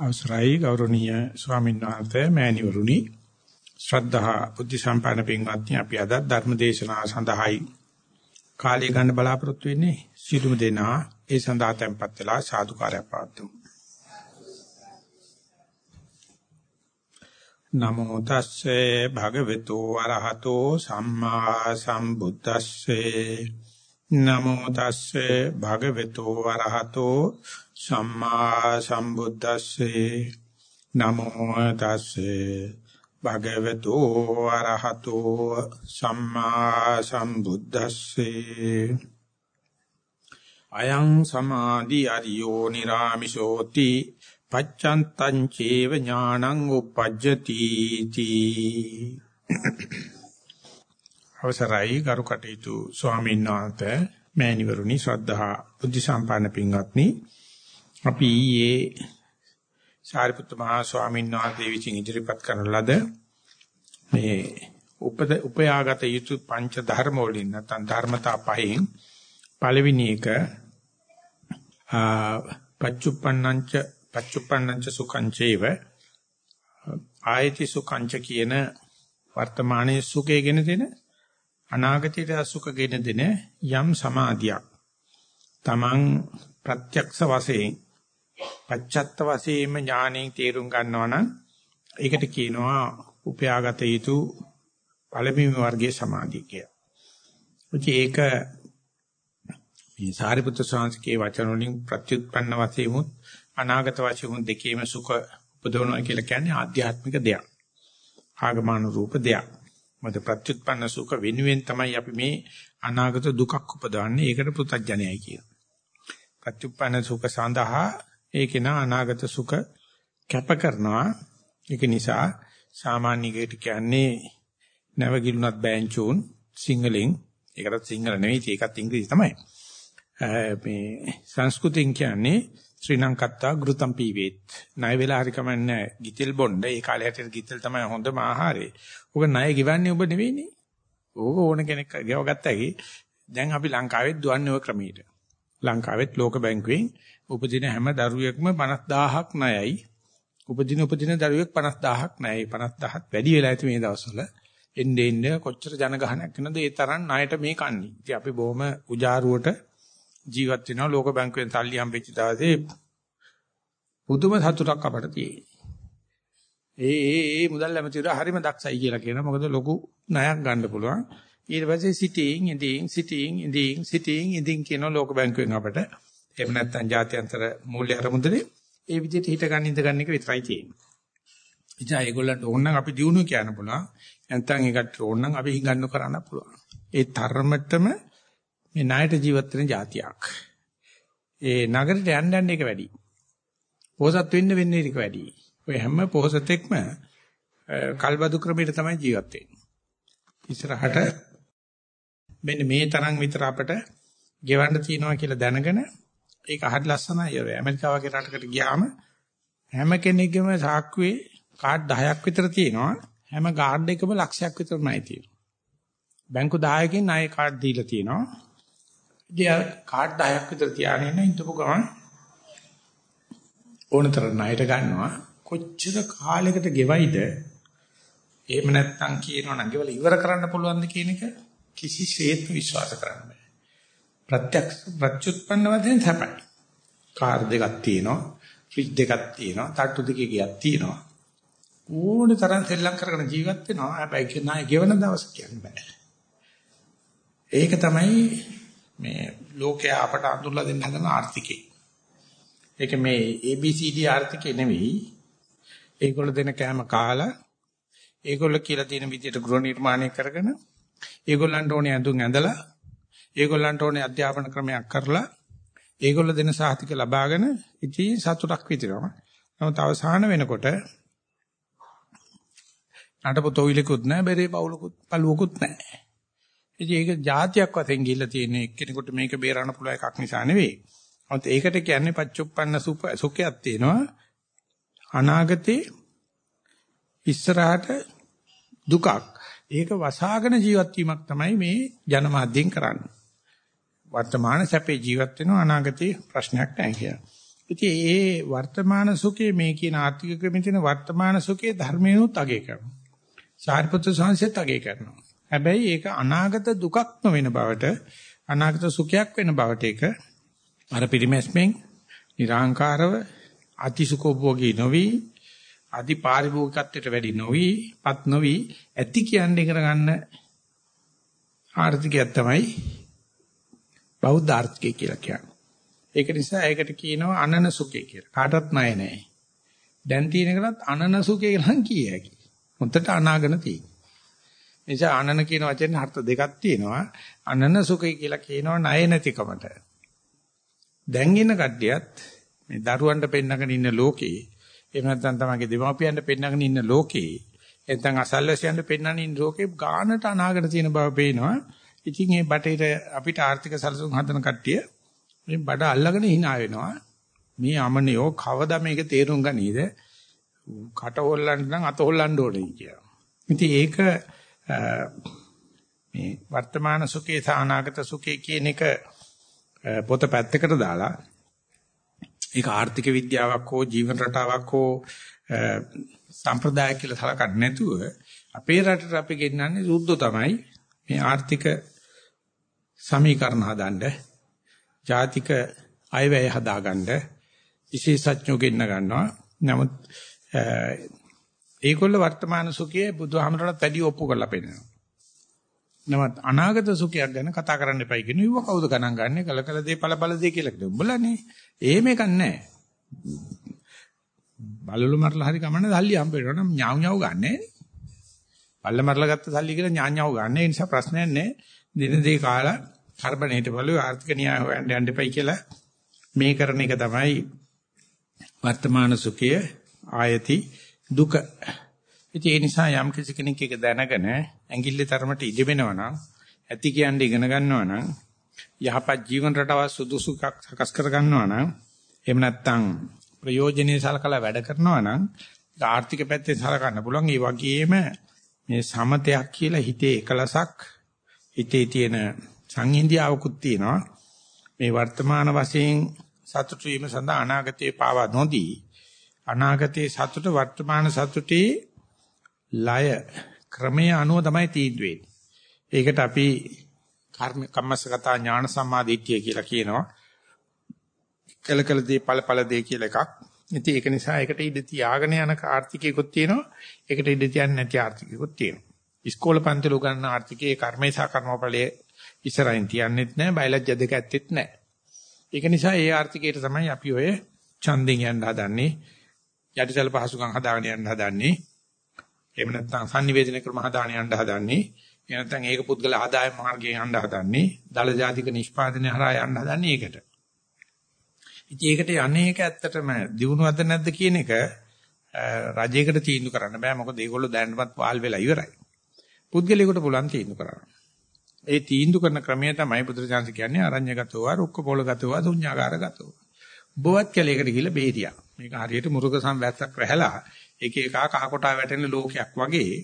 අවසරයි ගෞරවනීය ස්වාමීන් වහන්සේ මෑණිවරුනි. ශ්‍රද්ධා බුද්ධ සම්පන්න පින්වත්නි අපි අද ධර්ම දේශනාව සඳහායි කාලය ගන්න බලාපොරොත්තු වෙන්නේ. සිළුම දෙනා ඒ සඳහා tempත් වෙලා සාදුකාරයක් පවතුමු නමෝ තස්සේ භගවතු වරහතෝ සම්මා සම්බුද්දස්සේ. නමෝ තස්සේ භගවතු වරහතෝ සම්මා සම්බුද්දස්සේ නමෝ තස්සේ භගවතු අරහතෝ සම්මා සම්බුද්දස්සේ අයං සමාධි අරියෝ නිරාමිසෝති පච්චන්තං චේව ඥානං උපජ්ජති තී. අවසරයි ගරු කටයුතු ස්වාමීන් වහන්සේ මෑණිවරුනි ශ්‍රද්ධා බුද්ධ සම්පන්න පින්වත්නි. අපි ඊයේ සාරිපුත්ත මහා ස්වාමීන් වහන්සේ විසින් ඉදිරිපත් කරන ලද මේ උපද උපයාගත යුතු පංච ධර්ම වලින් නැත්නම් ධර්මතා පහෙන් පළවෙනි එක පච්චුප්පන්නංච පච්චුප්පන්නංච සුඛංචේව ආයති සුඛංච කියන වර්තමානයේ සුඛයෙන් දෙන අනාගතයට අසුඛගෙන දෙන යම් සමාධියක් තමන් ප්‍රත්‍යක්ෂ වශයෙන් පච්චත්ත වශයෙන්ම ඥාණයෙන් තේරුම් ගන්නවා නම් ඒකට කියනවා උපයාගත යුතු පළමුව වර්ගයේ සමාධිය කියලා. ඒක මේ සාරිපුත්‍ර සංස්කේ වචන වලින් ප්‍රත්‍යুৎপন্ন වශයෙන් උත් අනාගත වශයෙන් දෙකේම සුඛ උපදවනවා කියලා කියන්නේ ආධ්‍යාත්මික දෙයක්. ආගමනුරූප දෙයක්. මත ප්‍රත්‍යুৎপন্ন සුඛ වෙනුවෙන් තමයි අපි මේ අනාගත දුකක් උපදවන්නේ. ඒකට පුතඥයයි කියන. ප්‍රත්‍යুৎপন্ন සුඛ සඳහා ඒකේ නා අනාගත සුඛ කැප කරනවා. ඒක නිසා සාමාන්‍යකයට කියන්නේ නැවගිලුණත් බෑන්චෝන් සිංහලෙන් ඒකටත් සිංහල නෙවෙයි ඒකත් ඉංග්‍රීසි තමයි. මේ සංස්කෘතියෙන් කියන්නේ ශ්‍රී ලංකත්තා ගෘතම් පීවේත්. ණය වෙලා හරි කමන්නේ ගිතෙල් බොණ්ඩ ඒ කාලේ හැටියට ගිතෙල් තමයි හොඳම ආහාරය. ඔක ණය ගෙවන්නේ ඔබ නෙවෙයිනේ. ඕක ඕන කෙනෙක් ගෙව ගත්තාකි. දැන් අපි ලංකාවෙත් දුවන්නේ ওই ක්‍රමයට. ලංකාවෙත් ලෝක බැංකුවෙන් උපදින හැම දරුවෙක්ම 50000ක් ණයයි. උපදින උපදින දරුවෙක් 50000ක් ණයයි. 50000ත් වැඩි වෙලා ඇති මේ දවස්වල. එන්නේ එන්නේ කොච්චර ජනගහනයක් වෙනවද ඒ තරම් ණයට මේ කන්නේ. ඉතින් අපි බොහොම උජාරුවට ජීවත් වෙනවා ලෝක බැංකුවෙන් සල්ලි හම්බෙච්ච දවසේ පුදුම සතුටක් අපට තියෙනවා. ඒ ඒ ඒ මුදල් ඇමතිවරු හරිම දක්ෂයි කියලා කියනවා. මොකද ලොකු ණයක් ගන්න පුළුවන්. ඊට පස්සේ සිටින් ඉඳින් සිටින් ඉඳින් සිටින් ඉඳින් කියන ලෝක බැංකුවෙන් අපට එහෙම නැත්නම් ජාත්‍යන්තර මූල්‍ය අරමුදලේ ඒ විදිහට හිට ගන්න ඉඳ ගන්න එක විතරයි තියෙන්නේ. ඉතින් ඒගොල්ලන්ට ඕන නම් අපි දිනු කියන්න පුළුවන්. නැත්නම් ඒකට ඕන නම් අපි හිඟන්න කරන්න පුළුවන්. ඒ තරමටම මේ ණයට ජීවත් වෙන જાතියක්. ඒ නගරයට යන්න යන්න එක වැඩි. පොහසත් වෙන්න වෙන්නේ එක වැඩි. ඔය හැම පොහසතෙක්ම කල්බදු ක්‍රමයට තමයි ජීවත් වෙන්නේ. ඉස්සරහට මෙන්න මේ තරම් විතර අපට ගෙවන්න තියෙනවා කියලා දැනගෙන ඒක හරි ලස්සනයි. ඔය ඇමරිකාව වගේ රටකට ගියාම හැම කෙනෙක්ගේම සාක්කුවේ කාඩ් 10ක් විතර තියෙනවා. හැම කාඩ් එකම ලක්ෂයක් විතරමයි තියෙන්නේ. බැංකු 10කින් ණය කාඩ් දීලා තියෙනවා. ඉතින් කාඩ් 10ක් විතර තියාගෙන ඉන්න ඉඳපු ගමන් ඕනතර ණයට ගන්නවා. කොච්චර කාලයකට ගෙවයිද? එහෙම නැත්නම් කියනවා නම් ගෙවල ඉවර කරන්න පුළුවන්ද කියන එක කිසිසේත් විශ්වාස කරන්න බෑ. ප්‍රත්‍යක්ෂ ප්‍රත්‍යুৎපන්න වශයෙන් සැපයි. කාර් දෙකක් තියෙනවා, ෆ්‍රිජ් දෙකක් තියෙනවා, තට්ටු දෙකක් ගියක් තියෙනවා. ඕන තරම් සෙල්ලම් කරගෙන ජීවත් වෙනවා. හැබැයි කෙනා ගෙවන දවස් කියන්න බෑ. ඒක තමයි මේ ලෝකයා අපට අඳුරලා දෙන්න හදන ආර්ථිකය. ඒක මේ ABCD ආර්ථිකය නෙවෙයි. ඒගොල්ලෝ දෙන කෑම කාලා ඒගොල්ලෝ කියලා තියෙන විදිහට ගෘහ නිර්මාණය කරගෙන ඒගොල්ලන්ට ඕනේ ඇඳුම් ඇඳලා ඒගොල්ලන්ට ඕනේ අධ්‍යාපන ක්‍රමයක් කරලා ඒගොල්ල දෙන සහතික ලබාගෙන ඉතින් සතුටක් විතරම. නමුත් අවසාන වෙනකොට නඩපතොවිලකුත් නැහැ, බැරේ පවුලකුත්, පළුවකුත් නැහැ. ඉතින් ඒක જાතියක් වශයෙන් ගිහිල්ලා තියෙන එක්කෙනෙකුට මේක බේරන්න පුළුවන් එකක් නිසා නෙවෙයි. නමුත් ඒකට කියන්නේ පච්චුප්පන්න සුඛයක් තියෙනවා. අනාගතේ ඉස්සරහට දුකක්. ඒක වසාගෙන ජීවත් වීමක් තමයි මේ ජනමාධ්‍යෙන් කරන්නේ. වර්තමාන සැපේ ජීවත් වෙනවා අනාගතේ ප්‍රශ්නයක් නැහැ කියලා. ඉතින් ඒ වර්තමාන සුඛේ මේ කියන ආර්ථික ක්‍රමයේ තියෙන වර්තමාන සුඛේ ධර්මයනොත් අගය කරනවා. සාරිපුත්‍ර සංසයත් අගය කරනවා. හැබැයි ඒක අනාගත දුකක්ම වෙන බවට අනාගත සුඛයක් වෙන බවට ඒක අර පිරිමැස්මෙන් නිර්ාංකාරව අතිසුඛෝභෝගී නොවි අදි පාරිභෝගිකත්වයට වැඩි නොවි පත් නොවි ඇති කියන්නේ කරගන්න ආර්ථිකයක් තමයි බෞද්ධ ආර්ථිකය කියලා කියන්නේ. ඒක නිසා ඒකට කියනවා අනන සුඛය කියලා. කාටවත් ණය නැහැ. දැන් තියෙන එකත් අනන සුඛය කියලා කිය හැකි. මුත්තට අනාගන තියෙනවා. නිසා අනන කියන වචනේ අර්ථ දෙකක් තියෙනවා. අනන සුඛය කියලා කියනවා ණය නැතිකමට. දැන් ඉන්න කට්ටියත් මේ දරුවන්ට පෙන්නගෙන ඉන්න ලෝකේ එහෙම නැත්නම් තමයිගේ දෙමාපියන්ට පෙන්නගෙන ඉන්න ලෝකේ නැත්නම් අසල්වැසියන්ට පෙන්නගෙන ඉන්න ලෝකේ ගානට අනාගත තියෙන බව පේනවා. ඉතින් මේ බටේට අපිට ආර්ථික සැලසුම් හදන කට්ටිය මේ බඩ අල්ලගෙන hina වෙනවා. මේ අමනියෝ කවදා මේක තේරුම් ගනීද? කට හොල්ලන්න නම් අත හොල්ලන්න ඕනේ කියලා. ඉතින් ඒක මේ වර්තමාන සුඛේ සානාගත සුඛේ කියන එක පොත පැත්තකට දාලා ඒක ආර්ථික විද්‍යාවක් හෝ ජීවන රටාවක් හෝ සම්ප්‍රදායක් කියලා සලකන්නේ නැතුව අපේ රටට අපි ගෙන්නන්නේ සුද්ධ තමයි මේ ආර්ථික සමීකරණ හදන්න ජාතික අයවැය හදාගන්න විශේෂඥයෝ ගෙන්න ගන්නවා නමුත් ඒගොල්ල වර්තමාන සුඛයේ බුදුහාමරණත් වැඩි ඔප්පු කරලා පෙන්නනවා නමුත් අනාගත සුඛයක් ගැන කතා කරන්න එපයි කියන ඉව කවුද ගණන් ගන්නේ කල කල දේ පළ පළ දේ කියලා කිව්වා. උඹලානේ. එහෙම එකක් නැහැ. බලලු මරලා හරි කමන්නේ සල්ලි හම්බ වෙනවා නම් ඥාව් ඥාව් ගන්නෑ. බල්ල මරලා ගත්ත සල්ලි කියලා ඥා ඥාව් ගන්න. ඒ නිසා ප්‍රශ්නයක් නැහැ. දින දෙක කාලා කරබනේට බලුව ආර්ථික න්‍යාය හොයන්න යන්න එපයි කියලා මේ කරන එක තමයි වර්තමාන සුඛය ආයති දුක. ඉතින් ඒ නිසා යම් කිසි කෙනෙක් එක දැනගෙන ඇඟිල්ල තරමට ඉදෙවෙනවා නම් ඇති කියන්නේ ඉගෙන ගන්නවා නම් යහපත් ජීවන රටාව සුදුසුකක් සකස් කර ගන්නවා නම් එහෙම නැත්නම් ප්‍රයෝජනෙයි සලකලා වැඩ කරනවා නම් ආර්ථික පැත්තෙන් සලකන්න පුළුවන්. ඒ වගේම මේ සමතයක් කියලා හිතේ එකලසක් හිතේ තියෙන සංහිඳියාවකුත් තියෙනවා මේ වර්තමාන වශයෙන් සතුටු වීම සඳහා අනාගතේ පාවා නොදී අනාගතේ සතුට වර්තමාන සතුටේ ලය ක්‍රමයේ අනුව තමයි තීන්දුව ඒකට අපි කර්ම කම්මසගත ඥාන සම්මාදිට්ඨිය කියලා කියනවා. කළ කළ දේ ඵල ඵල දේ කියලා එකක්. ඉතින් ඒක නිසා ඒකට ඉඳ තියාගෙන යන ආර්ථිකයකුත් තියෙනවා. ඒකට ඉඳ තියන්නේ නැති ආර්ථිකයකුත් තියෙනවා. ඉස්කෝල පන්තිල උගන්වන ආර්ථිකයේ කර්මේ සහ කර්මඵලයේ ඉස්සරහින් තියන්නෙත් නැහැ. බයලජ්‍ය දෙක ඇත්තෙත් නැහැ. ඒක නිසා ඒ ආර්ථිකයට තමයි අපි ඔය ඡන්දෙන් යන්න හදන්නේ. යටිසල් පහසුකම් හදාගෙන යන්න හදන්නේ. එහෙම නැත්නම් sannivedana ක්‍රම හදාන යන්න හදන්නේ. එහෙම නැත්නම් ඒක පුද්ගල ආදාය මාර්ගයෙන් යන්න හදන්නේ. දල ජාතික නිෂ්පාදනය හරහා යන්න හදන්නේ ඒකට. ඉතින් ඒකට අනේක ඇත්තටම දිනුවද නැද්ද කියන එක රජයකට තීන්දුව කරන්න බෑ. මොකද ඒගොල්ලෝ දැනටමත් වාල් වෙලා ඉවරයි. පුද්ගලයාට පුළුවන් තීන්දුව කරන්න. ඒ තීන්දුව කරන ක්‍රමය තමයි බුදුරජාණන් කියන්නේ අරඤ්‍යගතව, රුක්කපෝලගතව, ශුඤ්ඤාගාරගතව. බොවත් කැලේකට ගිහිල්ලා බේරියා. මේක හරියට මුරුක සම්වැස්සක් රැහැලා එක එක කහ කොටා වැටෙන ලෝකයක් වගේ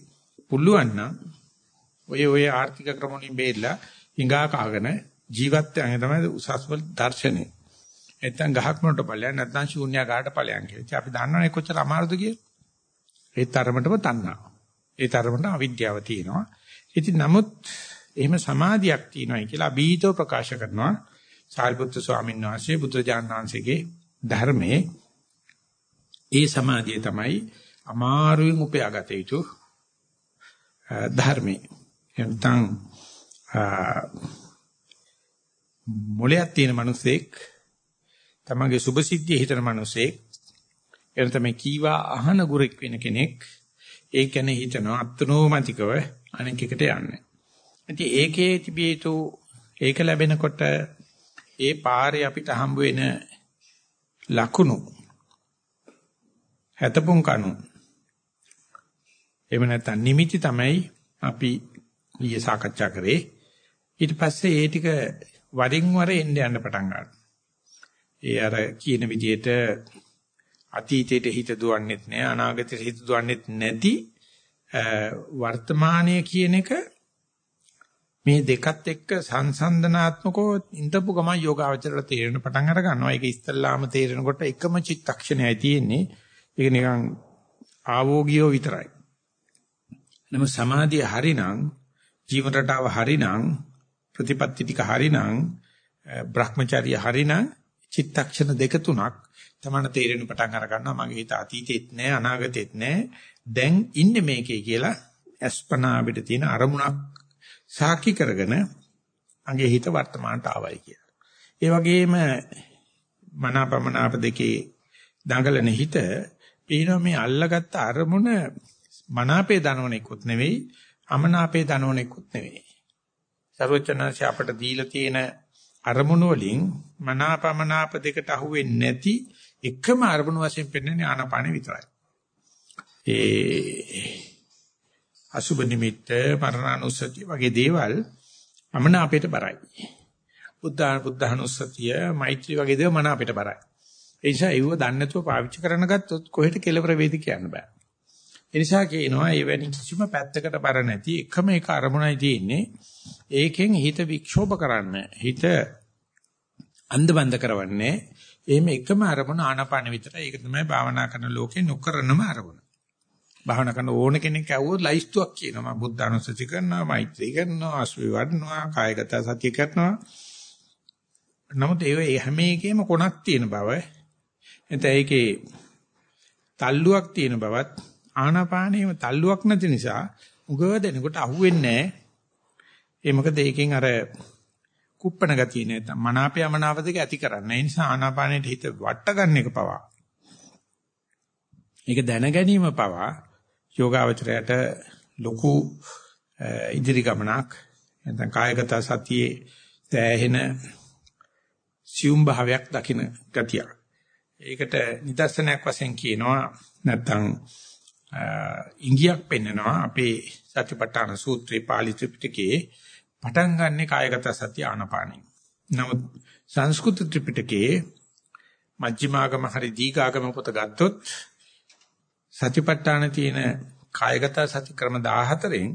පුළුවන් නම් ඔය ඔය ආර්ථික ක්‍රම වලින් බේරලා හිඟා කාගෙන ජීවත් වෙන තමයි උසස්වල දර්ශනේ. නැත්තම් ගහක් මොනට ඵලයන් නැත්තම් ශූන්‍යකාරට ඵලයන් කියලා. ඉතින් අපි දන්නවනේ කොච්චර අමාරුද කියලා. ඒ තරමටම තණ්හා. ඒ තරමට අවිද්‍යාව තියෙනවා. ඉතින් නමුත් එහෙම සමාධියක් තියෙනවායි කියලා අභීතව ප්‍රකාශ කරනවා. සාරිපුත්‍ර ස්වාමීන් වහන්සේ බුදුරජාණන් වහන්සේගේ ධර්මයේ ඒ සමාධිය තමයි අමාරුවෙන් උපයාගත යුතු ධර්මයි. එතන මොලයක් තියෙන මිනිසෙක් තමගේ සුභසිද්ධිය හිතන මිනිසෙක් එනත මේ කීවා අහන ගුරෙක් වෙන කෙනෙක් ඒ කියන්නේ හිතනවා අත්නෝමතිකව අනෙක් එකට යන්නේ. ඉතින් ඒකේ තිබිය යුතු ඒක ලැබෙනකොට ඒ පාරේ අපිට හම්බ වෙන ලකුණු හැතපොන් කණු එහෙම නැත්නම් නිමිති තමයි අපි ඊයේ සාකච්ඡා කරේ. ඊට පස්සේ ඒ ටික වරින් වර එන්න යන්න පටන් ගන්නවා. ඒ අර කියන විදිහට අතීතයට හිත දුවන්නෙත් නෑ අනාගතයට හිත දුවන්නෙත් නැති වර්තමානයේ කියන එක මේ දෙකත් එක්ක සංසන්දනාත්මකව ඉඳපු ගමන් යෝගාවචරයට තේරෙන පටන් අර ගන්නවා. ඒක ඉස්තල්ලාම තේරෙනකොට එකම චිත්තක්ෂණයයි තියෙන්නේ. ඒක නිකන් ආවෝගියෝ විතරයි. නමුත් සමාධිය හරිනම් ජීවන රටාව හරිනම් ප්‍රතිපත්ති ටික හරිනම් Brahmacharya හරිනම් චිත්තක්ෂණ දෙක තුනක් තමන තේරෙන පටන් අර ගන්නවා මගේ හිත අතීතෙත් නෑ අනාගතෙත් නෑ දැන් ඉන්නේ මේකේ කියලා අස්පනා අපිට තියෙන අරමුණක් සාකි කරගෙන අගේ හිත වර්තමානට ආවයි කියලා. ඒ වගේම මනාපමනාප දෙකේ දඟලන හිත පේනවා මේ අල්ලගත්ත අරමුණ මනාපේ දනවනෙකුත් නෙවෙයි අමනාපේ දනවනෙකුත් නෙවෙයි. සර්වචනංශ අපට දීලා තියෙන අරමුණු වලින් මනාපමනාප දෙකට අහුවෙන්නේ නැති එකම අරමුණු වශයෙන් පෙන්වන්නේ ආනාපානෙ විතරයි. ඒ අසුබ නිමිත්ත මරණානුස්සතිය වගේ දේවල් අමනාපයට බරයි. බුද්ධ බුද්ධානුස්සතිය මෛත්‍රී වගේ දේවල් මනාපයට බරයි. ඒ නිසා ඒව දන්නේ නැතුව පාවිච්චි කරන ගත්තොත් කොහෙට කෙලවර වේද කියන්න බෑ. ඒ නිසා කියනවා එවැනි කිසිම පැත්තකට බර නැති එකම එක අරමුණයි තියෙන්නේ. ඒකෙන් හිත වික්ෂෝප කරන්න හිත අන්ධබන්ද කරවන්නේ එහෙම එකම අරමුණ ආනාපාන විතරයි. ඒක තමයි භාවනා කරන ලෝකේ නොකරනම අරමුණ. භාවනා කරන ඕන කෙනෙක් ඇහුවොත් ලයිස්තුවක් කියනවා. මම බුද්ධ අනුස්සති කරනවා, මෛත්‍රී කරනවා, අසුවි වඩනවා, කායගත සතිය කරනවා. නමුත් ඒ හැම එකේම කොනක් තියෙන බව. එතන ඒකේ තල්ලුවක් තියෙන බවත් ආනාපානයේම තල්ලුවක් නැති නිසා උගව දෙනකොට අහුවෙන්නේ නැහැ. ඒ මොකද ඒකෙන් අර කුප්පණ ගතිය නැත්නම් මනාපය මනාප දෙක ඇති කරන්න. ඒ නිසා ආනාපානෙට හිත වට ගන්න එක පවා. ඒක දැන ගැනීම පවා යෝගාවචරයට ලොකු ඉදිරි ගමනක් නැත්නම් කායගත සතියේ තෑහෙන සියුම් භාවයක් දකින ගතියක්. ඒකට නිදර්ශනයක් වශයෙන් කියනවා නැත්නම් ඉංගියක් පෙන්නනවා අපේ සතිපට්ඨාන සූත්‍රේ පාලි ත්‍රිපිටකයේ පටන් ගන්නෙ කායගත සතිය ආනපානෙ. නමුත් සංස්කෘත ත්‍රිපිටකයේ මජ්ක්‍ධිමාගම හරි දීඝාගම පොත ගත්තොත් සතිපට්ඨාන තියෙන කායගත සති ක්‍රම 14න්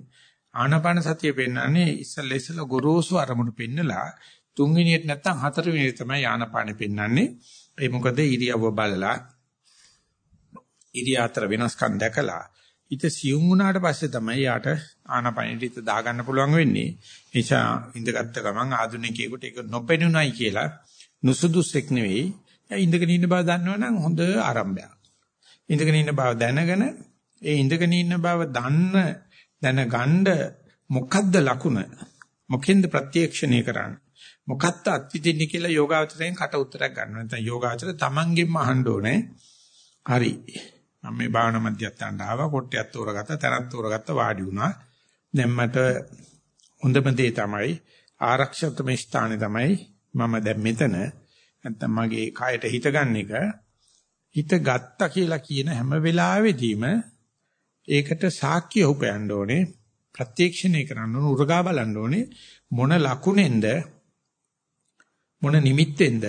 ආනාපාන සතිය පෙන්වන්නේ ඉස්සල්ලා ඉස්සල්ලා ගොරෝසු අරමුණු පෙන්නලා තුන්වෙනියට නැත්තම් හතරවෙනියට තමයි ආනාපානෙ පෙන්වන්නේ. ඒ මොකද ඉරියව්ව බලලා ඉරියාතර වෙනස්කම් දැකලා හිත සියුම් වුණාට පස්සේ තමයි යාට ආනාපානෙට හිත දාගන්න පුළුවන් වෙන්නේ. එනිසා ඉඳගත්ත ගමන් ආධුනිකයෙකුට ඒක නොපෙනුනයි කියලා නුසුදුසෙක් නෙවෙයි. එයා ඉඳගෙන ඉන්න බව දන්නවනම් හොඳ ආරම්භයක්. ඉඳගෙන ඉන්න බව දැනගෙන ඒ ඉඳගෙන ඉන්න බව දන්න දැනගන්න මොකද්ද ලකුණ? මොකෙන්ද ප්‍රත්‍යක්ෂණය කරන්නේ? මොකක්ද අත්විඳින්නේ කියලා යෝගාවචරයෙන් කට උත්තරයක් ගන්න. නැත්නම් යෝගාවචර තමන්ගෙන්ම අහන්න ඕනේ. හරි. මම මේ භාවනා මධ්‍යස්ථානට ආවා කොට්ටයක් තෝරගත්තා තැනක් තෝරගත්තා වාඩි වුණා දැන් මට හොඳම දේ තමයි ආරක්ෂිතම ස්ථානේ තමයි මම දැන් මෙතන නැත්තම් මගේ කයට හිත ගන්න එක. හිත ගත්තා කියලා කියන හැම වෙලාවෙදීම ඒකට සාක්ෂිය උපයන්න ඕනේ ප්‍රත්‍යක්ෂණය කරන්න ඕනේ උරගා බලන්න ඕනේ මොන ලකුණෙන්ද මොන නිමිත්තෙන්ද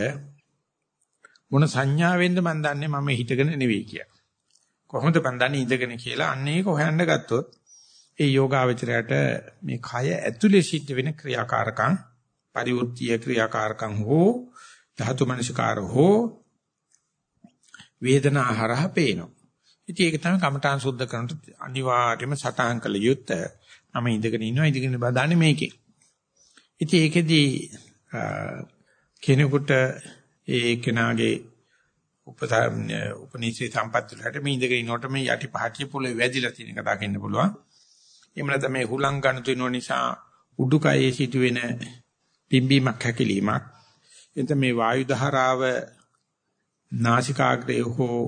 මොන සංඥාවෙන්ද මම දන්නේ මම හිතගෙන නෙවෙයි කියලා. කොහොමද බන්දන්නේ ඉඳගෙන කියලා? අන්න ඒක හොයන්න ගත්තොත් ඒ යෝගාවචරයට මේ කය ඇතුලේ සිද්ධ වෙන ක්‍රියාකාරකම් පරිවෘත්තීය ක්‍රියාකාරකම් හෝ ධාතු මනසිකාර හෝ වේදනා හරහා පේනවා. ඉතින් ඒක තමයි කමඨාන් සුද්ධ කරනට අනිවාර්යයෙන්ම සටහන් කළ යුත්තේ. මම ඉඳගෙන ඉන්නවා ඉඳගෙන බදාන්නේ මේකේ. ඉතින් ඒකෙදි කෙනෙකුට ඒ කෙනාගේ උපනිෂේ සම්පත් වලට මේ ඉඳගෙන ඉනකොට මේ යටි පහටිය පොළේ වැදිලා තියෙන එක දකින්න පුළුවන්. එහෙම නැත්නම් මේ හුලං ගන්න තුන නිසා උඩුකයේ සිදුවෙන පිම්බීමක් හැකිලීමක්. එතන මේ වායු දහරාව නාසිකාග්‍රේ හෝ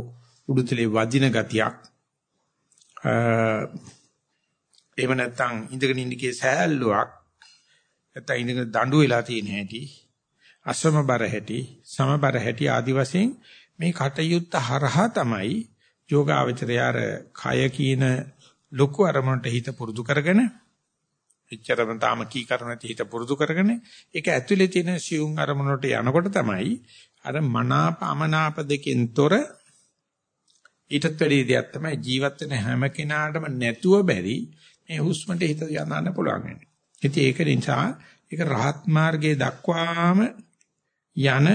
උඩුතලේ වදින ගතියක්. එහෙම නැත්නම් ඉඳගෙන ඉන්නකේ සෑල්ලුවක්. නැත්නම් ඉඳගෙන දඬු වෙලා තියෙන හැටි. අසමබර හැටි, සමබර හැටි ආදි වශයෙන් මේ කටයුත්ත හරහා තමයි යෝගාවචරය අර කය කියන ලොකු අරමුණට හිත පුරුදු කරගෙන එච්චරම තාම කී කරනති හිත පුරුදු කරගෙන ඒක ඇතුලේ තියෙන සියුම් අරමුණට යනකොට තමයි අර මනාප අමනාප දෙකෙන් තොර ඊටත් වැඩි දෙයක් තමයි ජීවත් වෙන හැම කෙනාටම නැතුව බැරි මේ හුස්මට හිත යන්න පුළුවන් වෙන්නේ. ඉතින් ඒක නිසා ඒක රහත් මාර්ගයේ දක්වාම යන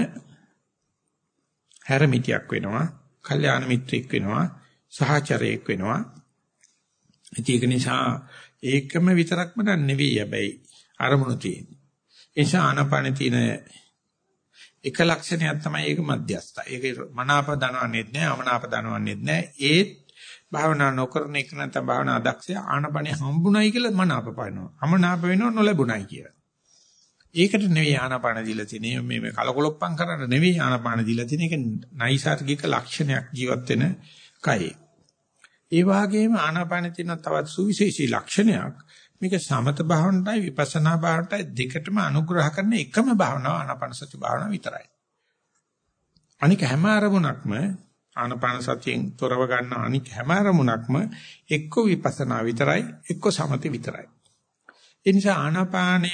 හැරමිටියක් වෙනවා. කල්යාණ මිත්‍රෙක් වෙනවා. සහචරයෙක් වෙනවා. ඉතින් ඒක නිසා ඒකම විතරක්ම නෙවෙයි හැබැයි අරමුණු තියෙන්නේ. ඒ නිසා ආනපාන තියෙන එක ලක්ෂණයක් තමයි ඒක මධ්‍යස්ථ. ඒක මනාප දනවන්නේත් නැහැ, අමනාප දනවන්නේත් නැහැ. ඒත් භාවනා නොකරන එක නැත්නම් භාවනා දක්ෂය ආනපනේ හම්බුණයි කියලා මනාප පානවා. අමනාප වෙනව නොලැබුණයි කියලා. ඒකට නෙවෙයි ආනපාන දීලා තියෙන්නේ. මේ මේ කලකොලොප්පම් කරන්න නෙවෙයි ආනපාන දීලා තියෙන්නේ. ඒක නයිසાર્ගික ලක්ෂණයක් ජීවත් වෙන කයේ. ඒ වගේම ආනාපානෙ තියෙන තවත් සුවිශේෂී ලක්ෂණයක් මේක සමත භාවනටයි විපස්සනා භාවනටයි දෙකටම අනුග්‍රහ කරන එකම භාවනාව ආනාපාන සති භාවනාව විතරයි. අනික හැම අරමුණක්ම ආනාපාන සතියෙන් තොරව ගන්න අනික හැම අරමුණක්ම එක්ක විපස්සනා විතරයි එක්ක සමති විතරයි. ඒ නිසා ආනාපානය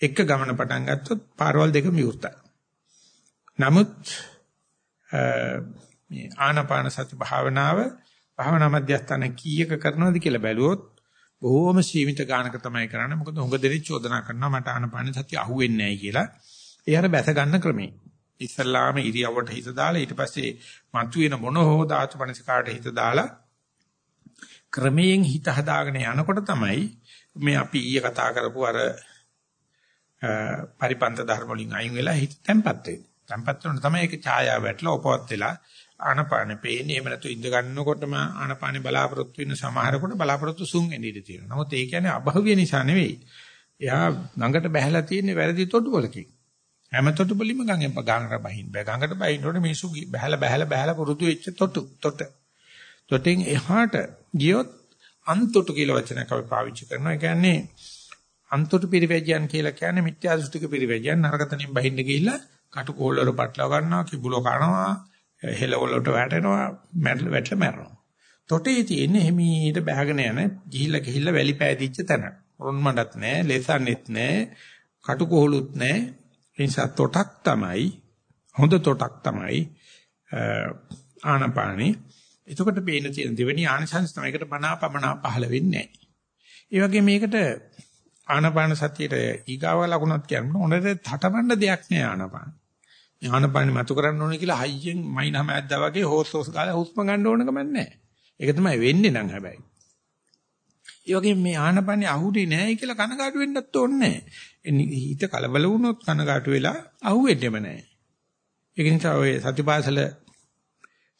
එක ගමන පටන් ගත්තොත් පාරවල් දෙකම විවෘතයි. නමුත් මේ ආනාපාන සති භාවනාව භාවනා මධ්‍යස්ථාන කීයක කරනවද කියලා බැලුවොත් බොහෝම සීමිත ගානක තමයි කරන්නේ. මොකද හුඟ දෙනෙක් චෝදනා කරනවා මට ආනාපාන සතිය අහුවෙන්නේ නැහැ කියලා. ඒ අර බැස ගන්න ක්‍රමේ. ඉස්සල්ලාම ඉරියව්වට හිත දාලා ඊට පස්සේ මතුවෙන මොන හෝ ධාතු මනසිකාට හිත දාලා ක්‍රමයෙන් හිත හදාගෙන යනකොට තමයි මේ අපි ඊයේ කතා කරපු අර පරිපන්ත ධර්ම වලින් අයින් වෙලා හිත තැම්පත් වෙන්නේ. තැම්පත් වෙනකොට තමයි ඒක ඡායාව වැටලා උපවත් වෙලා ආනපානෙ පේන්නේ. එහෙම නැතු ඉඳ ගන්නකොටම ආනපානෙ බලාපොරොත්තු වෙන සමහරකට බලාපොරොත්තු සුන් එන්න ඉඩ තියෙනවා. නමුත් ඒ කියන්නේ අභව්‍ය නිසා නෙවෙයි. එයා ළඟට බැහැලා තියෙන්නේ වැරදි තොටුවලකින්. හැම තොටුවලින්ම ගඟෙන් ගඟට බහින්න බෑ. ගඟට බහින්නකොට මිනිස්සු බැහැලා බැහැලා බැහැලා පුරුදු වෙච්ච තොටු තොට. තොටෙන් එහාට ගියොත් අන්තොටු කියලා වචනයක් අපි පාවිච්චි කරනවා. ඒ කියන්නේ අන්තොටු පිරිවැජයන් කියලා කියන්නේ මිත්‍යා දෘෂ්ටික පිරිවැජයන් නරකතනින් බහින්න ගිහිල්ලා කටුකෝල් වල පටලවා ගන්නවා, කිබුලෝ කනවා, හෙලවලට වැටෙනවා මැරල වැටලා මැරෙනවා. තොටේ තියෙන්නේ හිමීට බහගෙන යන ගිහිල්ලා ගිහිල්ලා වැලි පෑදිච්ච තැන. රොන් මඩත් නැහැ, ලෙසන්නෙත් නැහැ, කටුකොහලුත් නැහැ. ඒ නිසා තොටක් තමයි හොඳ තොටක් තමයි ආනපානි. එතකොට පේන තියෙන දෙවෙනි ආනසංස තමයි ඒකට මනාපමනා පහළ වෙන්නේ නැහැ. ඒ වගේ මේකට ආනපාන සතියේ ඊගාව ලකුණක් කියන්න ඕනේ තටමඬ දෙයක් නෑ ආනපාන. ආනපානෙ මතු කරන්න ඕනේ කියලා හයියෙන් මයින්හම ඇද්දා වගේ හොස් හොස් ගාලා හුස්ම ගන්න ඕන කම නැහැ. ඒක තමයි වෙන්නේ නම් හැබැයි. ඒ වගේම මේ ආනපානෙ අහුුනේ නැහැ කියලා කනගාටු වෙන්නත් ඕනේ නැහැ. හිත කලබල වුණොත් කනගාටු වෙලා අහුවෙන්නෙම නැහැ. ඒක නිසා ඔය සතිපාසල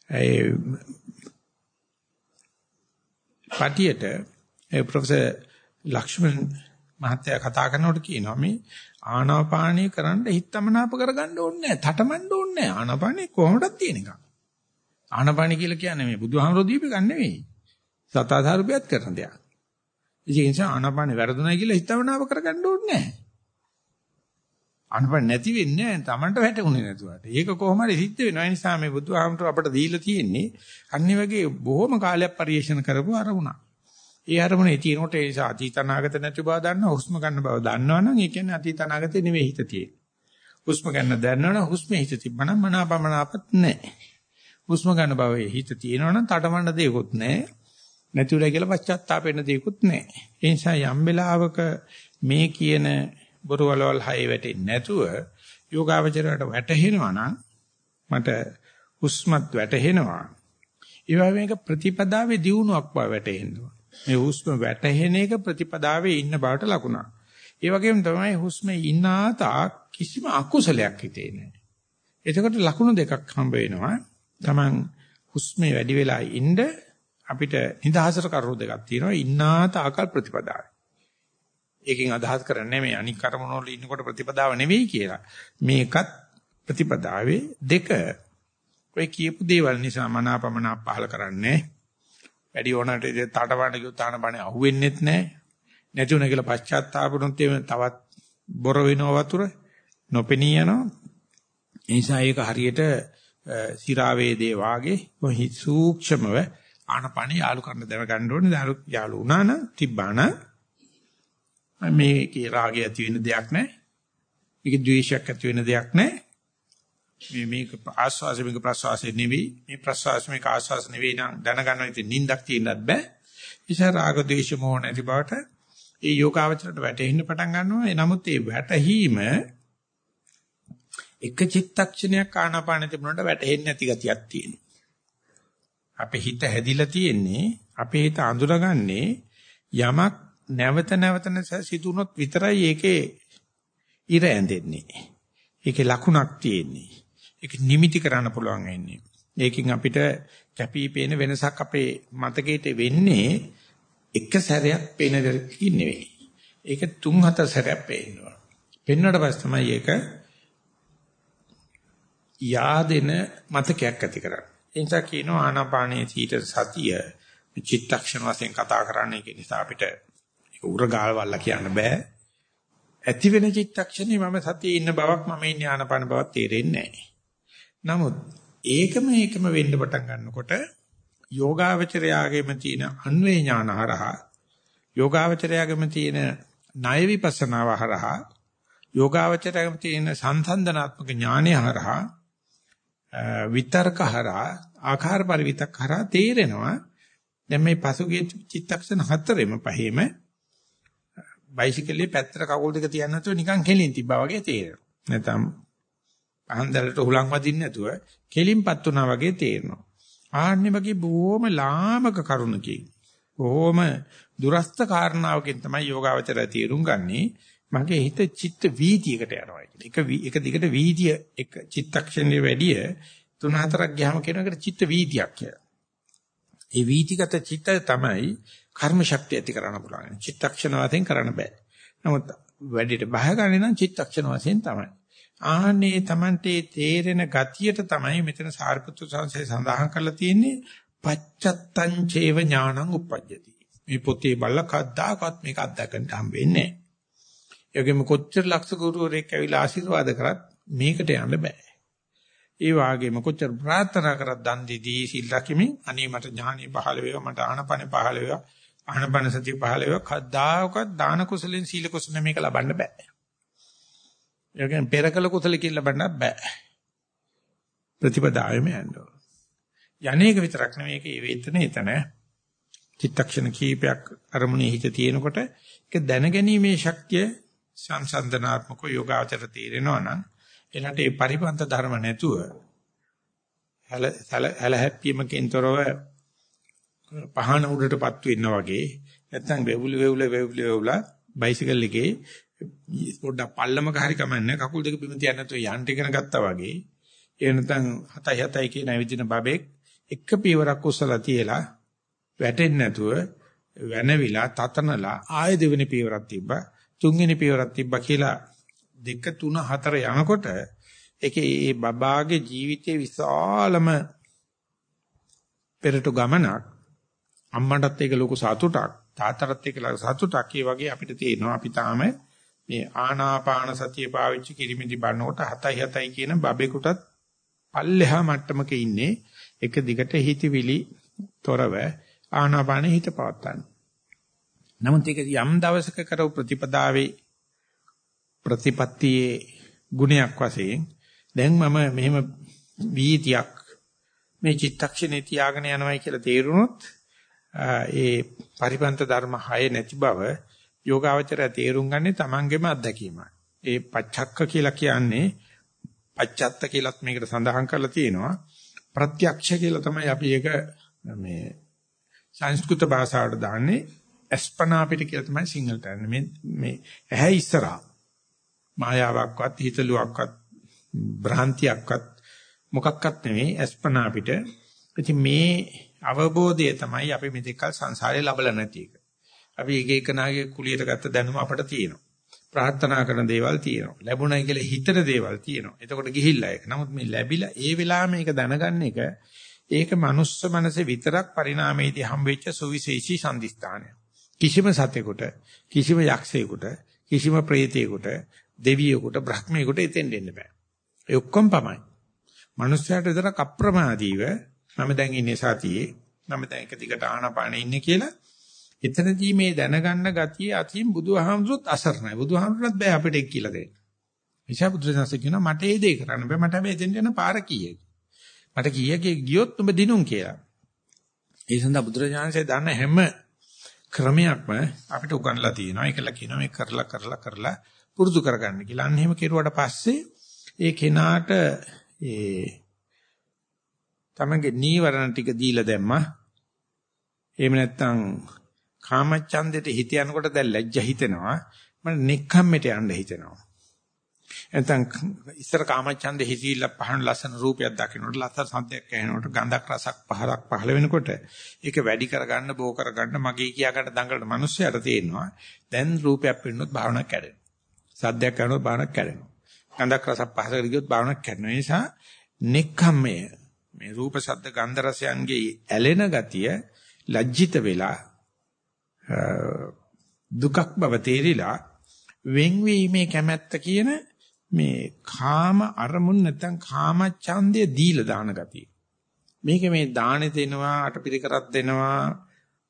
ඒ පාටියට ප්‍රොෆෙසර් ලක්ෂ්මන් මහත්තයා කතා කරනකොට කියනවා මේ ආනාපානී කරන්න හිතමනාප කරගන්න ඕනේ නැහැ. තටමඬ ඕනේ නැහැ. ආනාපානී කොහොමදක් තියෙන එක. ආනාපානී කියලා කියන්නේ මේ බුදුහාමරෝ දීප ගන්න නෙවෙයි. සතාධාරුපියත් කරන දෙයක්. ඒ නිසා ආනාපානී වැරදුණයි කියලා හිතමනාප කරගන්න ඕනේ නැහැ. ආනාපාන නැති වෙන්නේ නැහැ. Tamanට වැටුනේ නැතුවට. ඒක කොහොම හරි සිද්ධ වෙනවා. ඒ නිසා මේ බුදුහාමරෝ අපට දීලා තියෙන්නේ අනිත් වගේ බොහොම කාලයක් පරිශන කරපු අරුණා. ඒ අරමුණේ තියෙනකොට ඒ නිසා අතීත අනාගත නැති බව දන්නවා හුස්ම ගන්න බව දන්නවනම් ඒ කියන්නේ අතීත අනාගතේ නෙවෙයි හිත තියෙන්නේ. හුස්ම ගන්න දන්නවනම් හුස්මේ හිත තිබ්බනම් මනාපමනාපත් නැහැ. හුස්ම ගන්න බවේ හිත තියෙනවනම් තටමඬ දෙයක්වත් නැහැ. නැතිුලා කියලා පශ්චාත්තාපෙන්න දෙයක්වත් නැහැ. ඒ නිසා යම් වෙලාවක මේ කියන බොරු වලවල් හය වැටෙන්නේ නැතුව යෝගාවචරයට වැටහෙනවා නම් මට හුස්මත් වැටහෙනවා. ඒ වගේ මේක ප්‍රතිපදාවේ දියුණුවක් බව වැටහෙනවා. මේ හුස්ම වැටහෙන එක ප්‍රතිපදාවේ ඉන්න බවට ලකුණක්. ඒ වගේම තමයි හුස්මේ ඉන්නා තා කිසිම අකුසලයක් හිතේ නැහැ. එතකොට ලකුණු දෙකක් හම්බ වෙනවා. Taman හුස්මේ වැඩි වෙලා ඉන්න අපිට නිදහසට කරුණු දෙකක් තියෙනවා. ඉන්නා තාකල් ප්‍රතිපදාවයි. ඒකෙන් අදහස් කරන්නේ මේ අනික් කර්මන වල ඉන්නකොට ප්‍රතිපදාව නෙවෙයි කියලා. මේකත් ප්‍රතිපදාවේ දෙක ඔය කියපු දේවල් නිසා මනාපමනා පහල කරන්නේ වැඩි ඕනට තටවන්න කිව්වොත් තානපනේ අහුවෙන්නෙත් නැහැ. නැති උන කියලා පශ්චාත්තාපුනොත් තවත් බොර වෙනව වතුර නොපෙනී යනවා. ඒ නිසා ඒක හරියට සිරා වේදේ වාගේ කොහි සූක්ෂමව ආනපනේ යාලු කරන්න දැන ගන්න ඕනේ. යාලු වුණා නම් තිබ්බාන මේකේ රාගය ඇති වෙන දෙයක් නැහැ. මේකේ ද්වේෂයක් ඇති වෙන දෙයක් නැහැ. මේ මේක ආස්වාස මේක ප්‍රසවාසය නෙවෙයි මේ ප්‍රසවාස මේක ආස්වාස නෙවෙයි නම් දැනගන්නවා ඉතින් නිින්දක් තියෙන්නත් බෑ ඉතින් රාග ද්වේෂ මොහ නැති බවට ඒ යෝගාවචරයට වැටෙන්න පටන් ගන්නවා. එනමුත් ඒ වැටහීම එක චිත්තක්ෂණයක් ආනාපානෙ තිබුණාට වැටෙන්නේ නැති ගතියක් තියෙනවා. අපේ හිත හැදිලා තියෙන්නේ අපේ හිත අඳුරගන්නේ යමක් නැවත නැවත සිදුනොත් විතරයි ඒකේ ඉර ඇඳෙන්නේ. ඒකේ ලකුණක් තියෙන්නේ. ඒක නිමිති කරන්න පුළුවන් වෙන්නේ. ඒකෙන් අපිට කැපිපේන වෙනසක් අපේ මතකයට වෙන්නේ එක සැරයක් පේන දෙයක් නෙවෙයි. ඒක තුන් හතර සැරයක් පේනවා. පෙන්වන්නට පස්සේ තමයි ඒක yaadෙන මතකයක් ඇති කරන්නේ. ඒ නිසා කියනවා ආනාපානයේ සීට සතිය චිත්තක්ෂණ වශයෙන් කතා කරන්නේ ඒ නිසා අපිට ඒක උරගාල් වල්ලා කියන්න බෑ. ඇති වෙන චිත්තක්ෂණේ මම සතියේ ඉන්න බවක් මම ඉන්නේ ආනාපාන බවක් තේරෙන්නේ නැහැ. නමුත් ඒකම ඒකම වෙන්න පටන් ගන්නකොට යෝගාවචරයාගෙම තියෙන අන්වේ ඥාන හරහා යෝගාවචරයාගෙම තියෙන ණය විපස්සනාව හරහා යෝගාවචරයාගෙම තියෙන සංසන්දනාත්මක ඥානය හරහා විතර්ක හරහා ආකාර පරිවිතක් හරහා තේරෙනවා දැන් මේ පසුගිය චිත්තක්ෂණ හතරෙම පහේම බයිසිකලේ පැත්තට කකුල් දෙක තියන්න නැතුව නිකන් කෙලින් තිබ්බා වගේ තේරෙනවා. නැත්නම් පහන්දලට හුලං වදින්න නැතුව කෙලින්පත් වුණා වගේ තේරෙනවා. ආන්නේ වගේ බොහොම ලාමක කරුණකින් බොහොම දුරස්ත කාරණාවකින් තමයි යෝගාවචරය තේරුම් ගන්නේ. මගේ හිත චිත්ත වීතියකට යනවා කියන එක. එක දිගට වීතිය එක චිත්තක්ෂණේ වැඩිය තුන හතරක් ගියාම කියන එකට චිත්ත වීතියක් කියලා. ඒ වීතිගත චිත්ත තමයි කර්ම ශක්තිය ඇති කරන්න පුළුවන්. චිත්තක්ෂණ වශයෙන් කරන්න බෑ. නමුත් වැඩිට බහ ගන්න නම් චිත්තක්ෂණ වශයෙන් තමයි. ආන්නේ Tamante තේරෙන ගතියට තමයි මෙතන සාරිපුත්‍ර සංසේ සඳහන් කරලා තියෙන්නේ පච්චත්තං චේව ඥානං උප්පජ්ජති. මේ පොතේ බලලා කද්දාකවත් මේක අත්දකන්න හම්බෙන්නේ නැහැ. ඒගොම කොච්චර ලක්ෂ ගුරුවරයෙක් ඇවිල්ලා ආශිර්වාද කරත් මේකට යන්න බෑ. ඒ වාගේම කොච්චර ප්‍රාර්ථනා කරත් දන් දීදී සිල් රකිමින් අනේ මට ඥානෙ පහළ වේවා මට ආනපන පහළ වේවා ආනපන සතිය පහළ වේවා කද්දාකවත් දාන කුසලෙන් සීල කුසල මේක ලබන්න බෑ. ඒකෙන් පෙරකල කුසලකින් ලබන්න බෑ. ප්‍රතිපදාවෙම යන්න ඕන. යන්නේක විතරක් නෙවෙයි ඒකේ වේතන එතන චිත්තක්ෂණ කීපයක් අරමුණේ හිත තියෙනකොට ඒක දැනගැනීමේ ශක්තිය සංසන්දනාත්මක යෝගාචර තීරෙනවා නම් එනට ඒ පරිපන්ත ධර්ම නැතුව හැල හැල හැප්පීමකින් තොරව පහන උඩටපත් වෙනවා වගේ නැත්නම් වෙවුල වෙවුල වෙවුල වෙවුල බයිසිකල් එකේ පොඩ්ඩක් පල්ලමක හරි කමන්නේ. කකුල් දෙක බිම තියන්න නැතුව යන්න ඉගෙන ගත්තා වගේ. ඒ නැත්නම් 7යි 7යි කියන ඇවිදින බබෙක් එක පියවරක් උස්සලා තියලා වැටෙන්නේ නැතුව වෙනවිලා තතනලා ආයෙ දෙවෙනි පියවරක් තිබ්බා. තුන්වෙනි පියවරක් තිබ්බා කියලා දෙක තුන හතර යනකොට ඒකේ මේ බබාගේ ජීවිතයේ විශාලම පෙරට ගමනක් අම්මටත් ඒක ලොකු සතුටක් තාත්තටත් ඒක ලොකු සතුටක් ඒ වගේ අපිට තියෙනවා. අපි තාම මේ ආනාපාන සතිය පාවිච්චි කිරීමේදී බලනකොට 7යි 7යි කියන බබෙකුටත් පල්ලෙහා මට්ටමක ඉන්නේ එක දිගට හිතවිලි තොරව ආනාපානෙ හිත පවත්තන්න. නමුත් ඒක යම් දවසක කරව ප්‍රතිපදාවේ ප්‍රතිපත්තියේ ගුණයක් වශයෙන් දැන් මම මෙහෙම වීතියක් මේ චිත්තක්ෂණේ තියාගෙන යනවායි කියලා තේරුනොත් ඒ පරිපන්ත ධර්ම 6 නැති බව යෝගාවචරය තේරුම් ගන්නේ Tamangeම අත්දැකීමයි. ඒ පච්චක්ක කියලා කියන්නේ පච්චත්ත කියලාත් මේකට සඳහන් කරලා තියෙනවා. ප්‍රත්‍යක්ෂ කියලා තමයි අපි ඒක මේ සංස්කෘත භාෂාවට දාන්නේ අස්පනා අපිට කියලා තමයි සිංහලට යන්නේ. මේ මේ ඇහැ ඉස්සරහා මායාවක්වත් හිතලුවක්වත් භ්‍රාන්තියක්වත් මොකක්වත් නෙවෙයි අස්පනා අපිට. ඉතින් මේ අවබෝධය තමයි අපි මෙතෙක්කල් සංසාරේ ලබලා නැති එක. අපි එක එකනාගේ කුලියට ගත්ත දැනුම අපට තියෙනවා. ප්‍රාර්ථනා කරන දේවල් තියෙනවා. ලැබුණයි කියලා හිතන දේවල් තියෙනවා. එතකොට ගිහිල්ලා ඒක. නමුත් මේ ලැබිලා ඒ වෙලාවෙ මේක දැනගන්න එක ඒක මනුස්ස මනසේ විතරක් පරිණාමයේදී හම්බෙච්ච සුවිශේෂී සම්දිස්ථානය. කිසිම සතෙකුට, කිසිම යක්ෂයෙකුට, කිසිම ප්‍රේතයෙකුට, දෙවියෙකුට, බ්‍රහ්මයෙකුට එතෙන් දෙන්න බෑ. ඒ ඔක්කොම පමයි. මනුස්සයාට විතරක් අප්‍රමාදීව මම දැන් ඉන්නේ සතියේ, මම දැන් එක දිගට ආනාපානෙ ඉන්නේ කියලා එතනදී මේ දැනගන්න ගතිය අතින් බුදුහාමුදුරුත් අසරණයි. බුදුහාමුදුරුත් බෑ අපිට ඒක කියලා දෙන්න. නිසා බුදුසසුන කියනවා මට ඒ දේ කරන්න බෑ. මට හැබැයි එතෙන් යන පාර කීයද? මට කීයක ගියොත් ඔබ දිනුම් කියලා. ඒ සඳහා බුදුරජාණන්සේ දන්න හැම ක්‍රමයක්ම අපිට උගන්ලා තියෙනවා. ඒකල කියනවා මේ කරලා කරලා කරලා පුරුදු කරගන්න කියලා. අන්න එහෙම කෙරුවට පස්සේ ඒ කෙනාට ඒ තමගේ නීවරණ ටික දීලා දැම්මා. එහෙම නැත්නම් කාමච්ඡන්දෙට හිත යනකොට දැන් ලැජ්ජ හිතෙනවා. මට නික්කම්මෙට යන්න හිතෙනවා. නැත්නම් ඉස්සර කාමච්ඡන්දේ හිතිලා පහන ලස්සන රූපයක් දකින්නකොට ලස්සන සද්දයක් ඇහෙනකොට ගඳක් රසක් පහරක් පහළ වෙනකොට ඒක වැඩි කරගන්න බෝ කරගන්න මගේ කියාකට දඟලන මිනිස්සයාට තේරෙනවා දැන් රූපයක් පෙන්නොත් භාවනාවක් කැඩෙනවා සද්දයක් කරනොත් භාවනාවක් කැඩෙනවා ගඳක් රසක් පහසකට ගියොත් භාවනාවක් කැඩෙනවා ඒ නිසා නෙක්ඛම්මය මේ රූප ශබ්ද ගන්ධ රසයන්ගේ ඇලෙන ගතිය ලැජ්ජිත වෙලා දුකක් බව තේරිලා වෙන්වීමේ කැමැත්ත කියන මේ කාම අරමුණ නැත්නම් කාම ඡන්දය දීලා දාන ගතිය. මේක මේ දානෙ දෙනවා අටපිරිකරක් දෙනවා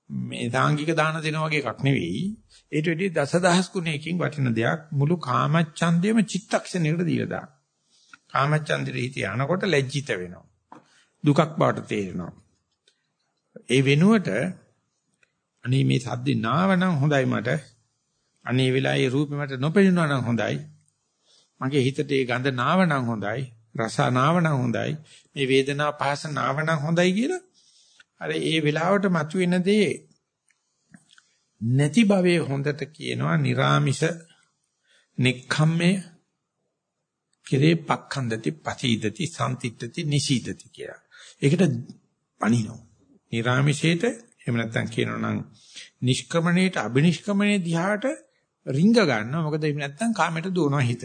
මේ සාංගික දාන දෙනවා වගේ එකක් නෙවෙයි. ඒට වෙඩි දසදහස් ගුණයකින් වටින දෙයක් මුළු කාම ඡන්දයම චිත්තක්ෂණයකට දීලා දාන. කාම ඡන්දෙට හිත යනකොට ලැජ්ජිත වෙනවා. දුකක් බවට තේරෙනවා. ඒ වෙනුවට අනේ මේ සද්දේ නාවනම් හොඳයි මට. අනේ වෙලාවේ රූපේ මට නොපෙනෙනවා නම් හොඳයි. මගේ හිතට ඒ ගඳ නාවනම් හොඳයි. රස නාවනම් හොඳයි. මේ වේදනා පහස නාවනම් හොඳයි කියලා අර ඒ වෙලාවට මතුවෙන දේ නැති භවයේ හොඳට කියනවා निराமிස නික්ඛම්මේ කෙරේ පක්ඛන්දති පතිදති සම්තිත්‍ත්‍ති නිසීදති කියලා. ඒකට පණිනවා. निराமிසේට එහෙම නැත්නම් කියනවා නම් නිෂ්ක්‍රමණයට අබිනිෂ්ක්‍රමණයේ දිහාට රිංග ගන්නවා. මොකද එහෙම නැත්නම් කාමයට දුවනවා හිත.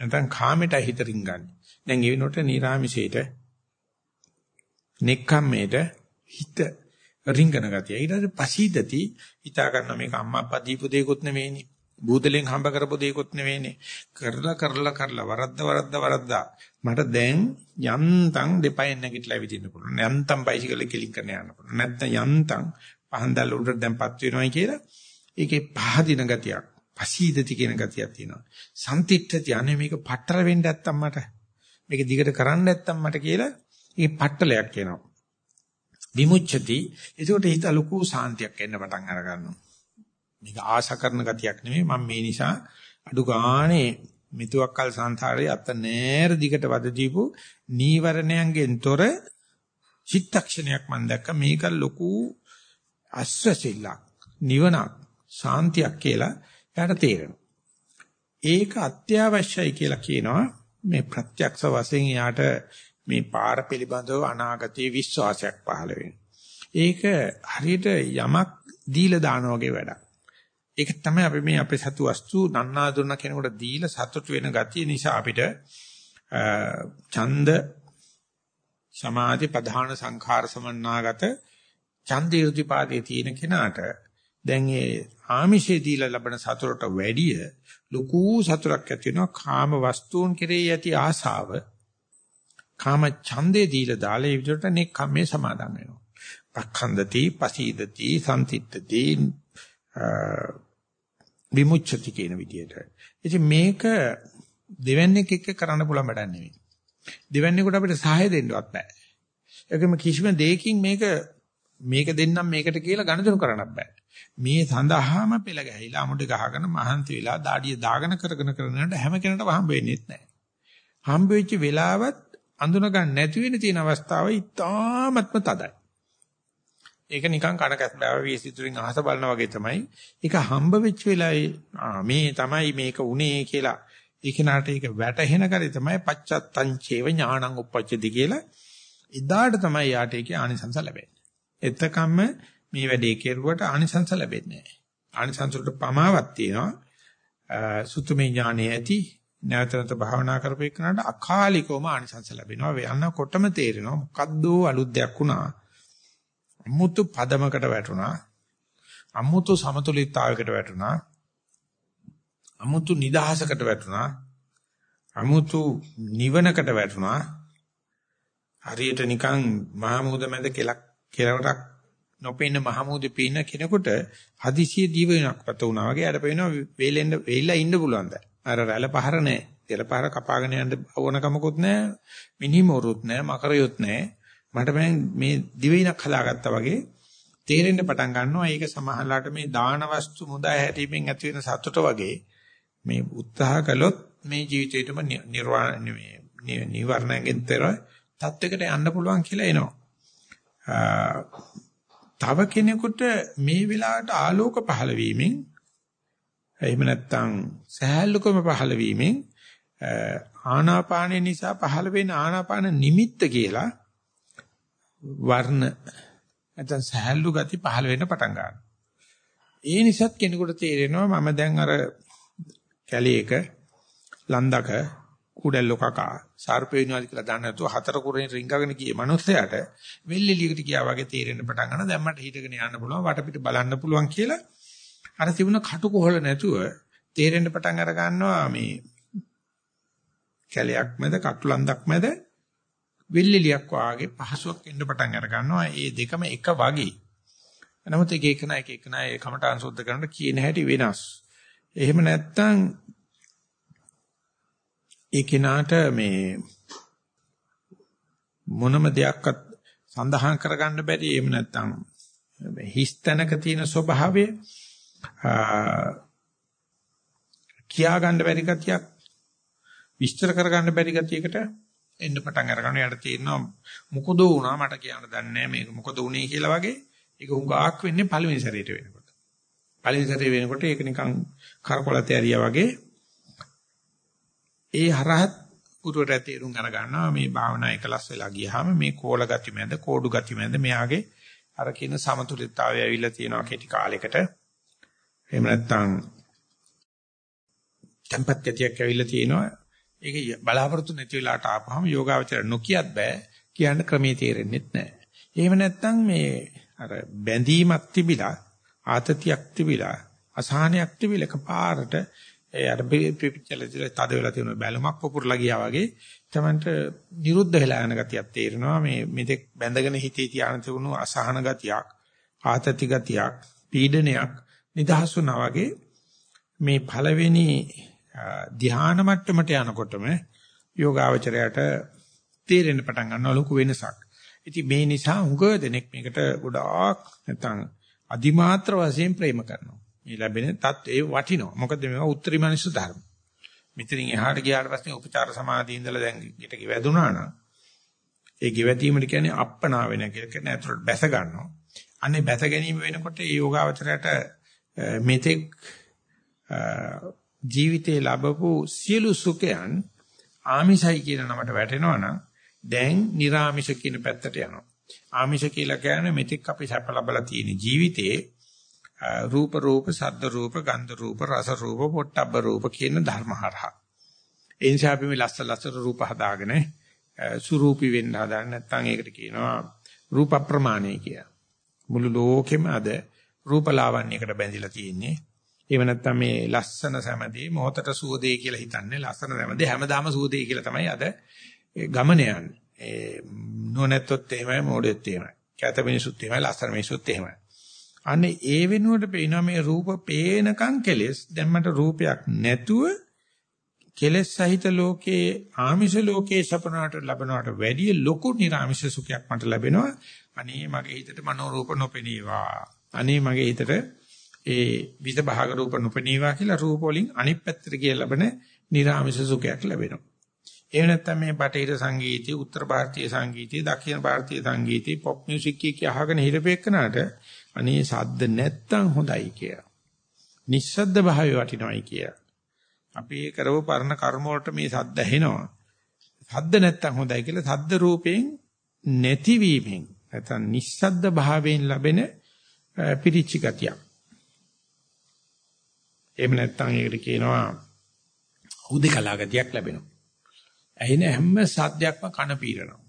නැත්නම් කාමයට හිත රිංගන්නේ. දැන් ඒ වෙනකොට නිර්ාමිෂයට නෙක්ඛම්මේට හිත රිංගන ගතිය. ඊට පස්සේ පසීදති හිතා ගන්න මේක අම්මා අප්පා දීපු දෙයක්වත් නෙවෙයිනේ. බූදලෙන් හම්බ කරපු දෙයක්වත් නෙවෙයිනේ. කරලා කරලා කරලා වරද්ද වරද්ද වරද්දා මට දැන් යන්තම් දෙපයින් නැගිටලා ඇවිදින්න පුළුවන්. යන්තම් බයිසිකල් එක කිලින් කරන්න යන්න පුළුවන්. නැත්නම් යන්තම් පහන්දල් උඩට දැන්පත් වෙනවයි කියලා ඒකේ පහදින ගතියක්, පසීදති කියන ගතියක් තියෙනවා. සම්තිත්ත්‍ය යන්නේ මේක පටල වෙන්න නැත්තම් මට. මේක දිගට කරන්න නැත්තම් මට කියලා ඒ පටලයක් එනවා. විමුච්ඡති. ඒකට හිත ලොකු සාන්තියක් එන්න පටන් අර ගන්නවා. මේක ආශා කරන ගතියක් නෙමෙයි. මම මේ නිසා අඩු ගානේ මෙතුවක්කල් සංසාරේ අත නෑර දිගට වද දීපු නීවරණයන්ගෙන් තොර චිත්තක්ෂණයක් මම දැක්ක මේක ලොකු අස්වැසිල්ලක් නිවනක් ශාන්තියක් කියලා එයාට තේරෙනවා. ඒක අත්‍යවශ්‍යයි කියලා කියනවා මේ ප්‍රත්‍යක්ෂ වශයෙන් එයාට මේ පාර පිළිබඳව අනාගතයේ විශ්වාසයක් පහළ ඒක හරියට යමක් දීලා දාන වගේ වැඩක්. ඒක තමයි අපි මේ අපේ සතු වස්තු නන්නා දුන්න කෙනෙකුට දීලා සතුට වෙන ගතිය නිසා අපිට ඡන්ද සමාධි ප්‍රධාන සංඛාර සමන්නාගත ඡන්ද irdipaade තියෙන කෙනාට දැන් ඒ ආමිෂේ දීලා ලබන සතුටට වැඩිය ලොකු සතුටක් ඇති වෙනවා කාම වස්තුන් කෙරෙහි ඇති ආසාව කාම ඡන්දේ දීලා දාලා ඒ විදිහට නේ කම්මේ සමාදන් වෙනවා. පක්ඛන්දති පසීදති සම්තිත්‍තති විමුච්ඡති කියන විදිහට ඉතින් මේක දෙවන්නේක එක්ක කරන්න පුළුවන් වැඩක් නෙවෙයි දෙවන්නේකට අපිට සහාය දෙන්නවත් බෑ ඒකම කිසිම දෙයකින් මේක මේක දෙන්නම් මේකට කියලා ගණදෙනු කරන්නත් බෑ මේ සඳහාම පෙළ ගැහිලා අමුඩ ගහගෙන මහන්ති වෙලා දාඩිය දාගෙන කරගෙන කරනට හැම කෙනාටම හම්බ වෙන්නේ නැහැ. හම්බ වෙච්ච වෙලාවත් අඳුන ගන්න නැති වෙන තියෙන අවස්ථාව ඉතාමත්ම තදයි. ඒක නිකන් කණකස් බෑව වීසිතුරින් අහස බලනා වගේ තමයි. ඒක හම්බ වෙච්ච වෙලාවේ මේ තමයි මේක උනේ කියලා ඒක නාට ඒක වැටහෙන කරේ තමයි පච්චත්තං චේව ඥානං උප්පච්චති කියලා. එදාට තමයි යාට ඒකේ ආනිසංස ලැබෙන්නේ. එතකම්ම මේ වැඩේ කෙරුවට ආනිසංස ලැබෙන්නේ නැහැ. ආනිසංස වලට පමාවක් තියෙනවා. සුතුමේ ඥානෙ ඇති නැවතනත භාවනා කරපේකනට අකාලිකවම ආනිසංස ලැබෙනවා. වෙනකොටම තේරෙනවා මොකද්ද අලුත් දෙයක් වුණා. අමුතු පදමකට වැටුණා. අමුතු සමතුලිතතාවයකට වැටුණා. අමුතු නිදහසකට වැටුණා. අමුතු නිවනකට වැටුණා. හරියට නිකන් මහා මුහුද මැද කෙලක් කෙලවරක් නොපෙන්න මහමූදේ පේන කෙනෙකුට හදිසිය දීවෙනක් පත වුණා වගේ අර පේනවා වේලෙන්න වෙයිලා ඉන්න පුළුවන් දැන්. අර රැළ පහර නැහැ. රැළ පහර කපාගෙන යන්න ඕන කමකුත් නැහැ. මිනිමොරුත් නැහැ. මකරියොත් නැහැ. මට මේ දිවෙනක් හදාගත්තා වගේ තේරෙන්න පටන් ගන්නවා ඒක සමහරලාට මේ දාන වස්තු මුදා හැරීමෙන් ඇති වෙන සතුට වගේ මේ උත්සාහ කළොත් මේ ජීවිතේටම නිර්වාණ මේ නිවර්ණයෙන් තර තත්වයකට යන්න පුළුවන් කියලා එනවා. තව කෙනෙකුට මේ වෙලාවට ආලෝක පහළ වීමෙන් එහෙම නැත්නම් සහැල්ලුකම පහළ වීමෙන් ආනාපාන නිසා පහළ වෙන ආනාපාන නිමිත්ත කියලා වර්ණ නැත්නම් සහැල්ලු ගති පහළ වෙන්න පටන් ගන්නවා. ඒ නිසාත් කෙනෙකුට තේරෙනවා මම දැන් අර කැලේක ලන්දක කුඩැල්ලෝ කකා සර්පේ වෙනවාද කියලා දන්නේ නැතුව හතර කුරෙන් රිංගගෙන ගියේ මිනිස්සයාට වෙල්ලිලියකට ගියා වගේ තේරෙන්න පටන් ගන්නවා. දැන් මට හිටගෙන යන්න පුළුවන් වටපිට බලන්න පුළුවන් කියලා අර තිබුණ කටුකොහල නැතුව තේරෙන්න පටන් අර ගන්නවා මේ කැලයක් මැද කටුලන්දක් මැද වෙල්ලිලියක් වාගේ පහසුවක් එන්න පටන් අර ගන්නවා. ඒ දෙකම එක වගේ. නමුත් එක එක නා එක එක නා ඒ කමටහන් සුද්ධ කරනකොට කියන හැටි වෙනස්. එහෙම නැත්තම් ඒ කෙනාට මේ මොනම දෙයක්වත් සඳහන් කරගන්න බැරි එහෙම නැත්තම් හිස් තැනක තියෙන ස්වභාවය කියා ගන්න බැරි ගතියක් විස්තර කරගන්න බැරි ගතියකට එන්න පටන් අරගන්න. යට තියෙනවා මොකද වුණා? මට කියන්න දන්නේ මේක මොකද වුනේ කියලා වගේ ඒක හුඟක් වෙන්නේ පළවෙනි සැරේට වෙනකොට. පළවෙනි සැරේ වෙනකොට ඒක නිකන් කරකොලත ඇරියා වගේ ඒ හරහත් ගුරුවරයා තේරුම් අර ගන්නවා. මේ භාවනා එකලස් වෙලා ගියාම මේ කෝල ගති මැද කෝඩු ගති මැද මෙයාගේ අර කියන සමතුලිතතාවය ඇවිල්ලා තියෙනවා කෙටි කාලයකට. එහෙම නැත්නම් tempat ගතියක් ඇවිල්ලා තියෙනවා. ඒක බලාපොරොත්තු නැති වෙලාවට ආපහම යෝගාවචර නොකියත් බෑ කියන්න ක්‍රමයේ තේරෙන්නේ නැහැ. එහෙම නැත්නම් මේ අර බැඳීමක් තිබිලා ආතතියක් තිබිලා අසහනයක් තිබිලා එකපාරට ඒ අර පිපිච්චලදිලා තද වෙලා තියෙන බැලුමක් පුපුරලා ගියා වගේ තමන්ට නිරුද්ධ වෙලා යන ගතියක් තේරෙනවා මේ මෙතෙක් බැඳගෙන හිතේ තියාන තිබුණු අසහන ගතියක් ආතති ගතියක් පීඩනයක් නිදහස් වුණා වගේ මේ පළවෙනි ධ්‍යාන මට්ටමට යනකොටම යෝගාවචරයට තේරෙන්න පටන් ගන්නවා ලොකු වෙනසක්. ඉතින් මේ නිසා උග දෙනෙක් මේකට ගොඩාක් නැත්නම් අදිමාත්‍ර වශයෙන් ප්‍රේම කරනවා. මේ ලැබෙන තත්ත්වේ වටිනවා. මොකද මේවා උත්තරී මනුස්ස ධර්ම. මෙතනින් එහාට ගියාට පස්සේ උපචාර සමාධිය ඉඳලා දැන් ගිට ගෙවැදුනා නම් ඒ ගෙවැදීමට කියන්නේ අප්පනා වෙන කියලා කියන ඇතුළට බැස ගන්නවා. අනේ බැස ගැනීම වෙනකොට ඒ යෝගාවචරයට මෙතෙක් ජීවිතේ ලැබපු සියලු සුඛයන් ආමිෂයි කියන නමට වැටෙනවා නම් දැන් නිර්ආමිෂ කියන පැත්තට යනවා. ආමිෂ කියලා කියන්නේ මෙතෙක් අපි සැප ලබලා තියෙන ජීවිතේ රූප රූප සද්ද රූප ගන්ධ රූප රස රූප පොට්ටබ්බ රූප කියන ධර්ම හරහා. ඒ නිසා අපි මේ ලස්ස ලස්සන රූප හදාගෙන සුරූපී වෙන්න හදාන්න නැත්නම් ඒකට කියනවා රූප ප්‍රමාණය කියලා. මුළු ලෝකෙම අද රූප ලාවන්‍යයකට බැඳිලා තියෙන්නේ. එහෙම නැත්නම් මේ ලස්සන සැමදී මොහතට සුවදේ කියලා හිතන්නේ ලස්සන සැමදී හැමදාම සුවදේ කියලා තමයි අද ගමන යන්නේ. ඒ නොනැත්තොත් එහෙමයි මොඩෙත් එහෙමයි. කැත මිනිසුත් එහෙමයි ලස්සන මිනිසුත් එහෙමයි. අනේ ඒ වෙනුවට පේනවා මේ රූප පේනකම් කෙලස් දැන් මට රූපයක් නැතුව කෙලස් සහිත ලෝකේ ආමිෂ ලෝකේ සපනාට ලැබනවට වැඩිය ලොකු නිර්ආමිෂ සුඛයක් මට ලැබෙනවා. අනේ මගේ හිතට මනෝ රූප නොපෙනීවා. අනේ මගේ හිතට ඒ විද භාග රූප නොපෙනීවා කියලා රූප වලින් අනිත් පැත්තට ගිය ලැබෙන නිර්ආමිෂ සුඛයක් ලැබෙනවා. ඒ නැත්තම් මේ බටහිර සංගීතය, උත්තර ಭಾರತೀಯ සංගීතය, දක්ෂිණ ಭಾರತೀය සංගීතය, පොප් මියුසික් එක අහගෙන හිරපෙන්නට අනේ සද්ද නැත්තම් හොඳයි කියලා. නිස්සද්ද භාවය වටිනවයි කියලා. අපි කරව පරණ කර්ම මේ සද්ද ඇහෙනවා. සද්ද නැත්තම් හොඳයි කියලා සද්ද රූපයෙන් නැතිවීමෙන් නැත්තම් නිස්සද්ද භාවයෙන් ලැබෙන පිරිචි ගතියක්. එහෙම නැත්නම් ඒකට කියනවා හුදේකලා ගතියක් ලැබෙනවා. ඇහෙන හැම සද්දයක්ම කන පීරනවා.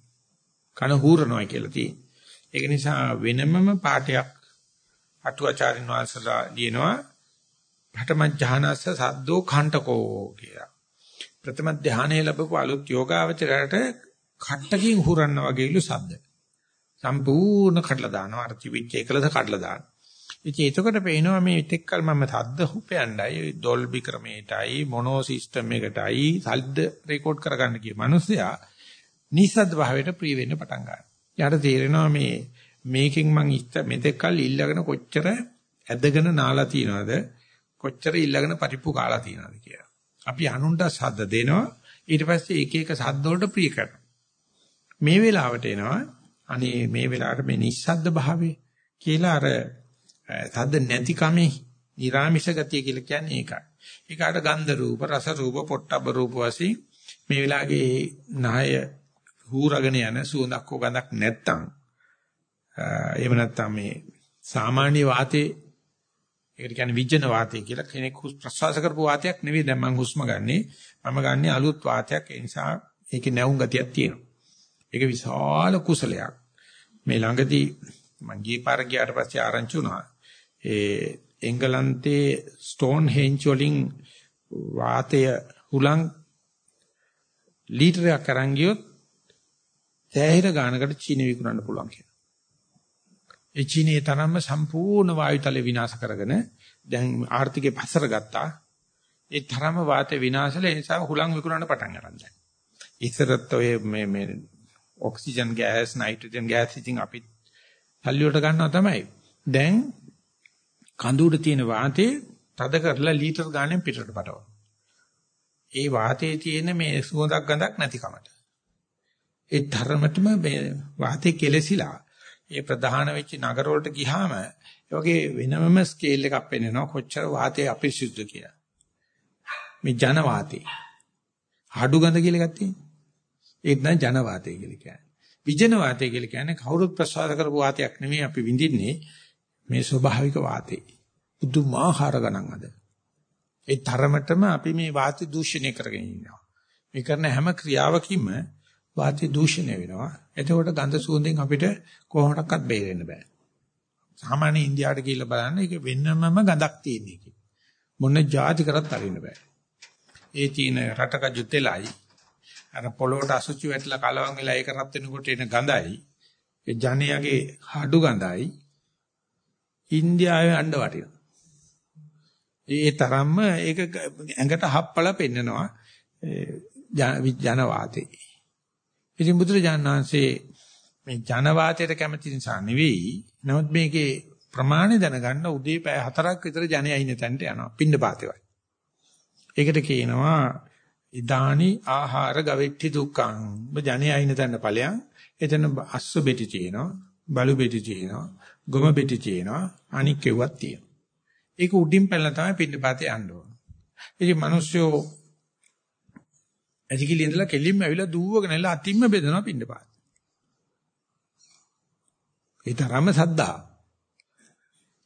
කන හූරනවා කියලා තියෙනවා. ඒක නිසා වෙනමම පාඩයක් අටුවාචාරින් වහන්සේලා ලියනවා ප්‍රථම ඥානස්ස සද්දෝ කණ්ඨකෝ කියලා. ප්‍රථම ධානයේ ලැබපු අලුත් යෝගාවචරයට කට්ටකින් හුරන්න වගේලු සද්ද. සම්පූර්ණ කඩලා දානවා අර තිබිච්ච එකලස කඩලා දානවා. ඉතින් එතකොට පේනවා මේ ටෙක්කල් මම සද්ද හුපයණ්ඩයි ඩොල්බි ක්‍රමයටයි මොනෝ සිස්ටම් එකටයි සද්ද රෙකෝඩ් කරගන්න කිය මිනිස්සයා නිසද්ද භාවයට ප්‍රිය වෙන්න පටන් ගන්නවා. යාට තේරෙනවා මේ මේකෙන් මං ඉස්ත මෙතෙක්කල් ඉල්ලගෙන කොච්චර ඇදගෙන නාලා තියනවද කොච්චර ඉල්ලගෙන පරිප්පු කාලා තියනවද කියලා. අපි අනුන්ට සද්ද දෙනවා ඊට පස්සේ එක එක සද්ද වලට ප්‍රිය කරනවා. මේ වෙලාවට එනවා අනේ මේ වෙලාවට මේ නිස්සද්ද භාවය කියලා අර සද්ද නැති කමේ නිර්ාමිෂ ගතිය කියලා කියන්නේ ඒකයි. ඒකට ගන්ධ රූප රස රූප පොට්ටබ්බ රූප වශයෙන් මේ වෙලාවේ නාය හූරගෙන යන සුවඳක් හෝ ගඳක් නැත්තම් එහෙම නැත්තම් මේ සාමාන්‍ය වාතේ ඒකට කියන්නේ විජන වාතය කියලා කෙනෙක් ප්‍රශ්වාස කරපු වාතයක් නෙවෙයි. දැන් මම හුස්ම ගන්නෙ මම ගන්නෙ අලුත් වාතයක්. ඒ නිසා ඒකේ නැවුම් ගතියක් තියෙනවා. ඒක විශාල කුසලයක්. මේ ළඟදී මම ගියේ පාර ගියාට පස්සේ ආරංචි වුණා. ඒ එංගලන්තේ ස්ටෝන් හෙන්ජ් වලින් වාතය හුලං ලීටරයක් අරන් ගියොත් සෑහෙන ගානකට චීන විකුණන්න පුළුවන් කියලා. ඒ චීනේ තරම්ම සම්පූර්ණ වායුතලය විනාශ කරගෙන දැන් ආර්ථිකේ පස්සර ගත්තා. ඒ තරම්ම වාතය විනාශල ඒ නිසා හුලං විකුණන්න පටන් ගන්න දැන්. ඉතරත් ඔය මේ මේ ඔක්සිජන් ගෑස් නයිට්‍රජන් ගෑස් ඉතින් අපි සල්ලි වලට ගන්නවා තමයි. දැන් කඳුඩ තියෙන වාතේ තද කරලා ලීටර් ගාණෙන් පිටට පටවනවා. ඒ වාතයේ තියෙන මේ සුවඳක් ගඳක් නැතිකමට. ඒ ධර්මතම මේ වාතේ කෙලසිලා ඒ ප්‍රධාන වෙච්ච නගර වලට ගියාම ඒ වගේ වෙනමම ස්කේල් එකක් පෙන්වනවා කොච්චර වාතය අපිරිසුද්ධ කියලා. මේ ජන වාතේ. හඩු ගඳ කියලා එකක් තියෙනවා. ඒක නම් ජන වාතය කියලා කියන්නේ. විජන වාතය කියලා කියන්නේ කවුරුත් ප්‍රසවාස කරපු වාතයක් නෙමෙයි අපි විඳින්නේ මේ ස්වභාවික වාතේ. පුදුමාකාර ගණන් අද. ඒ තරමටම අපි මේ වාතය දූෂණය කරගෙන ඉන්නවා. මේ කරන හැම ක්‍රියාවකින්ම වාතය දූෂණය වෙනවා. එතකොට ගඳ සුවඳෙන් අපිට කොහොමඩක්වත් බේරෙන්න බෑ. සාමාන්‍ය ඉන්දියාවට ගිහිල්ලා බලන්න ඒක වෙනමම ගඳක් තියෙන එක. මොන જાති කරත් අරින්න බෑ. ඒ තියෙන රටක ජුතෙලයි අර පොළොවට අසුචි වැටලා කලවම් වෙලා ඒක රත් වෙනකොට එන ගඳයි ඒ ජනයාගේ හඩු ගඳයි ඉන්දියාවේ අඬ වටිනවා. ඒ තරම්ම ඒක ඇඟට හප්පලා පෙන්නනවා ජනවාතේ. ඉතින් බුදුරජාණන් වහන්සේ මේ ජනවාතයට කැමති නිසා නෙවෙයි. නමුත් මේකේ ප්‍රමාණය දැනගන්න උදේ පැය 4ක් විතර ජනයා ඉන්න තැනට යනවා. පින්න පාතේවයි. ඒකට කියනවා ඉදානි ආහාර ගවෙට්ටි දුක්ඛං. ඔබ ජනයා ඉන්න තැනට ඵලයන්. එතන අස්ස බෙටි තියෙනවා. බලු බෙටි තියෙනවා. ගොම බෙටි තියෙනවා. අනික් කෙව්වක් තියෙනවා. ඒක උඩින් පැනලා තමයි පිටිපස්සේ යන්න ඕන. ඉතින් මිනිස්සු ඇතිකිලි ඉඳලා කෙලින්ම ඇවිල්ලා දුවගෙන එලා අතින්ම බෙදනවා පිටිපස්සේ. ඒ තරම්ම සද්දා.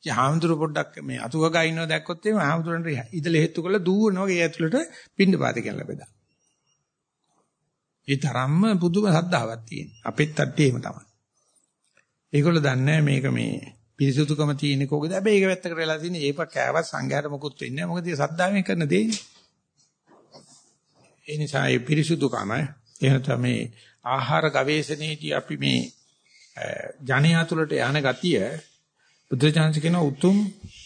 ඉතින් හාමුදුරු පොඩ්ඩක් මේ අතුව ගා ඉන්නව දැක්කොත් එimhe හාමුදුරන්ට ඉදලා හේතු කරලා දුවනවා ඒ ඇතුළට පිටිපස්සේ කියලා බෙදා. ඒ තරම්ම පුදුම සද්දාවක් තියෙන. අපෙත් තට්ටිය එහෙම තමයි. ඒගොල්ලෝ දන්නේ මේක මේ පිරිසුදුකම තියෙන කෝකද හැබැයි ඒක වැත්තකට වෙලා තියෙන ඒප කෑවත් සංඝයාට මොකුත් වෙන්නේ නැහැ. මොකද ඒ සද්ධාවෙන් කරන දෙන්නේ ඒ නිසා ඒ පිරිසුදුකම එහෙම තමයි ආහාර ගවේෂණයේදී අපි මේ ජනයා තුළට යන ගතිය බුද්ධ කියන උතුම්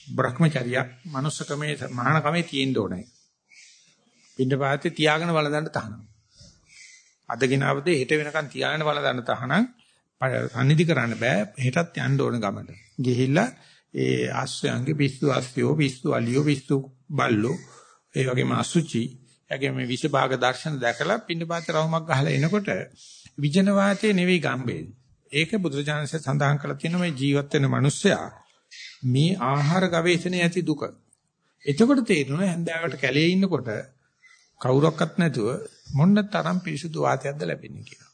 භ්‍රමචර්යයක් manussකමේ මහානකමේ තියෙන්න ඕනේ. පින්නපාතේ තියාගෙන වළඳන්න තහනම්. අදගෙන අවදේ හෙට වෙනකන් තියාගෙන වළඳන්න තහනම් සම්නිධි කරන්න බෑ හෙටත් යන්න ඕන ගමට. ගිහිල්ලා ඒ ආශ්‍රයන්ගේ පිස්සු ආස්තියෝ පිස්සු අලියෝ පිස්සු බල්ලෝ ඒ වගේම අසුචි එගේ මේ විෂභාග දර්ශන දැකලා පින්නපාත රවුමක් ගහලා එනකොට විජන වාතයේ නෙවෙයි ගම්බේ. ඒක බුදුරජාණන්සේ සඳහන් කරලා තියෙන මේ ජීවත් වෙන මිනිස්සයා මේ ආහාර ගවේෂණයේ ඇති දුක. එතකොට තේරෙනවා හැන්දෑවට කැලේ ඉන්නකොට කවුරක්වත් නැතුව මොන්න තරම් පිරිසුදු වාතයක්ද ලැබෙන්නේ කියලා.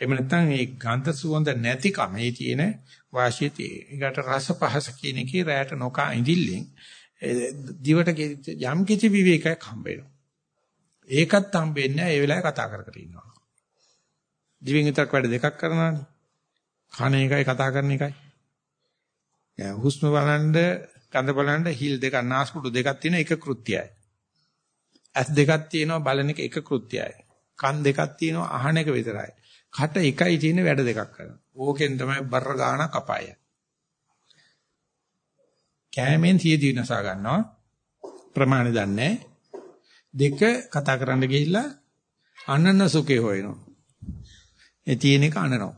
එහෙම නැත්නම් මේ ගන්ධ සුවඳ නැතිකම මේ තියෙන වාසිය තියෙන. ඒකට රස පහස කියන එකේ රැයට නොකා ඉඳිල්ලෙන් දිවට යම් කිසි විවේකයක් හම්බ වෙනවා. ඒකත් හම්බෙන්නේ නැහැ ඒ වෙලාවේ කතා කර කර ඉන්නවා. දිවෙන් විතරක් වැඩ දෙකක් කරනවානේ. කන එකයි කතා කරන එකයි. දැන් හුස්ම බලන්න, ගඳ බලන්න හිල් දෙකක් නාස්පුඩු දෙකක් තියෙන එක කෘත්‍යයයි. ඇස් දෙකක් තියෙනවා බලන එක එක කෘත්‍යයයි. කන් දෙකක් තියෙනවා අහන එක විතරයි. කට එකයි තියෙන වැඩ දෙකක් කරනවා. ඕකෙන් තමයි බර ගාන කපාය. කෑමෙන් සියදී නසා ගන්නවා. ප්‍රමාණය දන්නේ දෙක කතා කරන්න ගිහිල්ලා අනන්න සුඛේ හොයනවා. ඒ තියෙන එක අනනවා.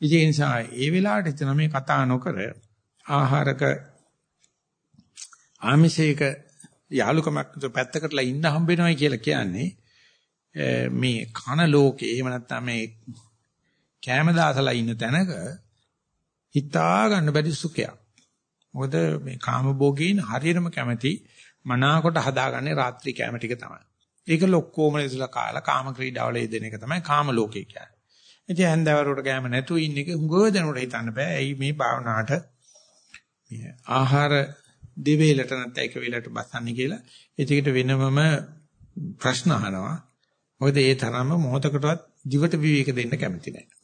ඒ නිසා ඒ වෙලාවට එතන මේ කතා නොකර ආහාරක ආමිෂයක යාලුකමක් තු පැත්තකටලා ඉන්න හම්බ වෙනවයි කියලා කියන්නේ මේ කන ලෝකේ එහෙම නැත්නම් මේ කැම දාසලා ඉන්න තැනක හිතා ගන්න බැරි සුඛයක්. මොකද මේ කාම භෝගීන් හරියටම කැමති මනාකොට හදාගන්නේ රාත්‍රී කැම ටික තමයි. ඒක ලොක්කෝම ඉස්සලා කාලා කාම ක්‍රීඩාවල යෙදෙන එක තමයි කාම ලෝකේ කියන්නේ. ඉතින් හැන්දෑවරුවට කැම නැතුව ඉන්න එක හුඟව දෙනකොට හිතන්න බෑ. ඇයි මේ භාවනාවට මේ ආහාර දෙවේලට නැත්නම් එක වේලට බස්සන්නේ කියලා. ඒකට වෙනමම ප්‍රශ්න අහනවා. මොකද ඒ තරම්ම මොහතකටවත් ජීවිත විවේක දෙන්න කැමති නැහැ.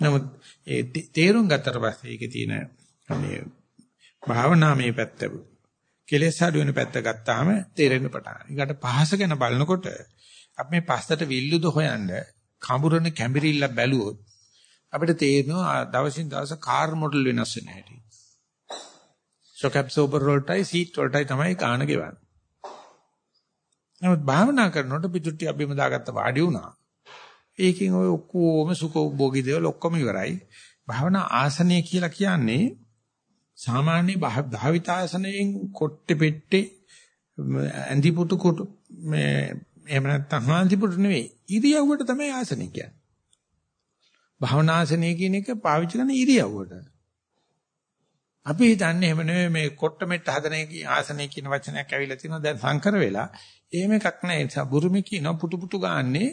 නමුත් ඒ තේරුම් ගත්තට පස්සේ ඒකේ තියෙන මේ භාවනාමය පැත්ත කෙලෙස් අඩු වෙන පැත්ත ගත්තාම තේරෙන්න පටන් ගන්නවා. ඊකට පහස ගැන බලනකොට අපි මේ පස්සට විල්ලුද හොයන්න කඹුරන කැඹිරිල්ල බැලුවොත් අපිට තේරෙනවා දවසින් දවස කාර් මොඩල් වෙනස් වෙන හැටි. ෂොක් ඇබ්සෝබර් වලටයි සීට් වලටයි තමයි කාණ ගෙවන්නේ. නමුත් භාවනා කරනකොට පිටුට්ටි අබ්බෙම දාගත්ත වාඩි වුණා. ඒකෙන් ඔය ඔක්කොම සුඛ භෝගී දේවල් ඔක්කොම ඉවරයි. භාවනා ආසනය කියලා කියන්නේ සාමාන්‍ය භාවිත ආසනයෙන් කොට්ටේ පෙට්ටේ ඇඳි පුටු කොට මේ එහෙම නැත්නම් හාන්ති පුටු නෙවෙයි ඉරියව්වට තමයි ආසනය කියන්නේ. භාවනා ආසනය කියන එක පාවිච්චි කරන ඉරියව්වට. අපි හිතන්නේ එහෙම නෙවෙයි මේ කොට්ට මෙට්ට හදන එක ආසනය කියන වචනයක් ඇවිල්ලා තිනවා දැන් සංකර වෙලා එහෙම එකක් නැහැ ඒ බුරුමේ කියන පුටු පුටු ගාන්නේ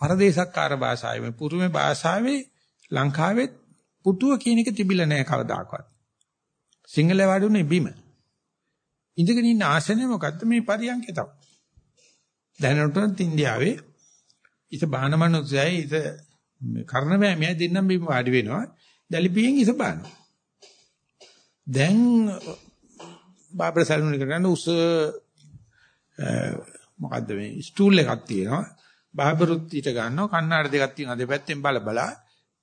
පරදේශක්කාර භාෂාවේ මේ පුරුමේ භාෂාවේ ලංකාවේ පුටුව කියන එක තිබිලා නැහැ කවදාකවත්. සිංහල වඩුනේ බිම. ඉඳගෙන ඉන්න ආසනය මොකද්ද? මේ පරියන්කේ තමයි දැනටත් ඉන්දියාවේ ඉත බානමනුස්සයයි ඉත කර්ණ වෑමියයි දෙන්නම් බිම වාඩි වෙනවා. දැලිපියෙන් ඉස බානවා. දැන් බාබර සැලුන් එකට යන උස මොකද්ද මේ ස්ටූල් එකක් තියෙනවා. බාබරුත් ඊට ගන්නවා කන්නාඩි දෙකක් තියෙනවා දෙපැත්තෙන් බල බල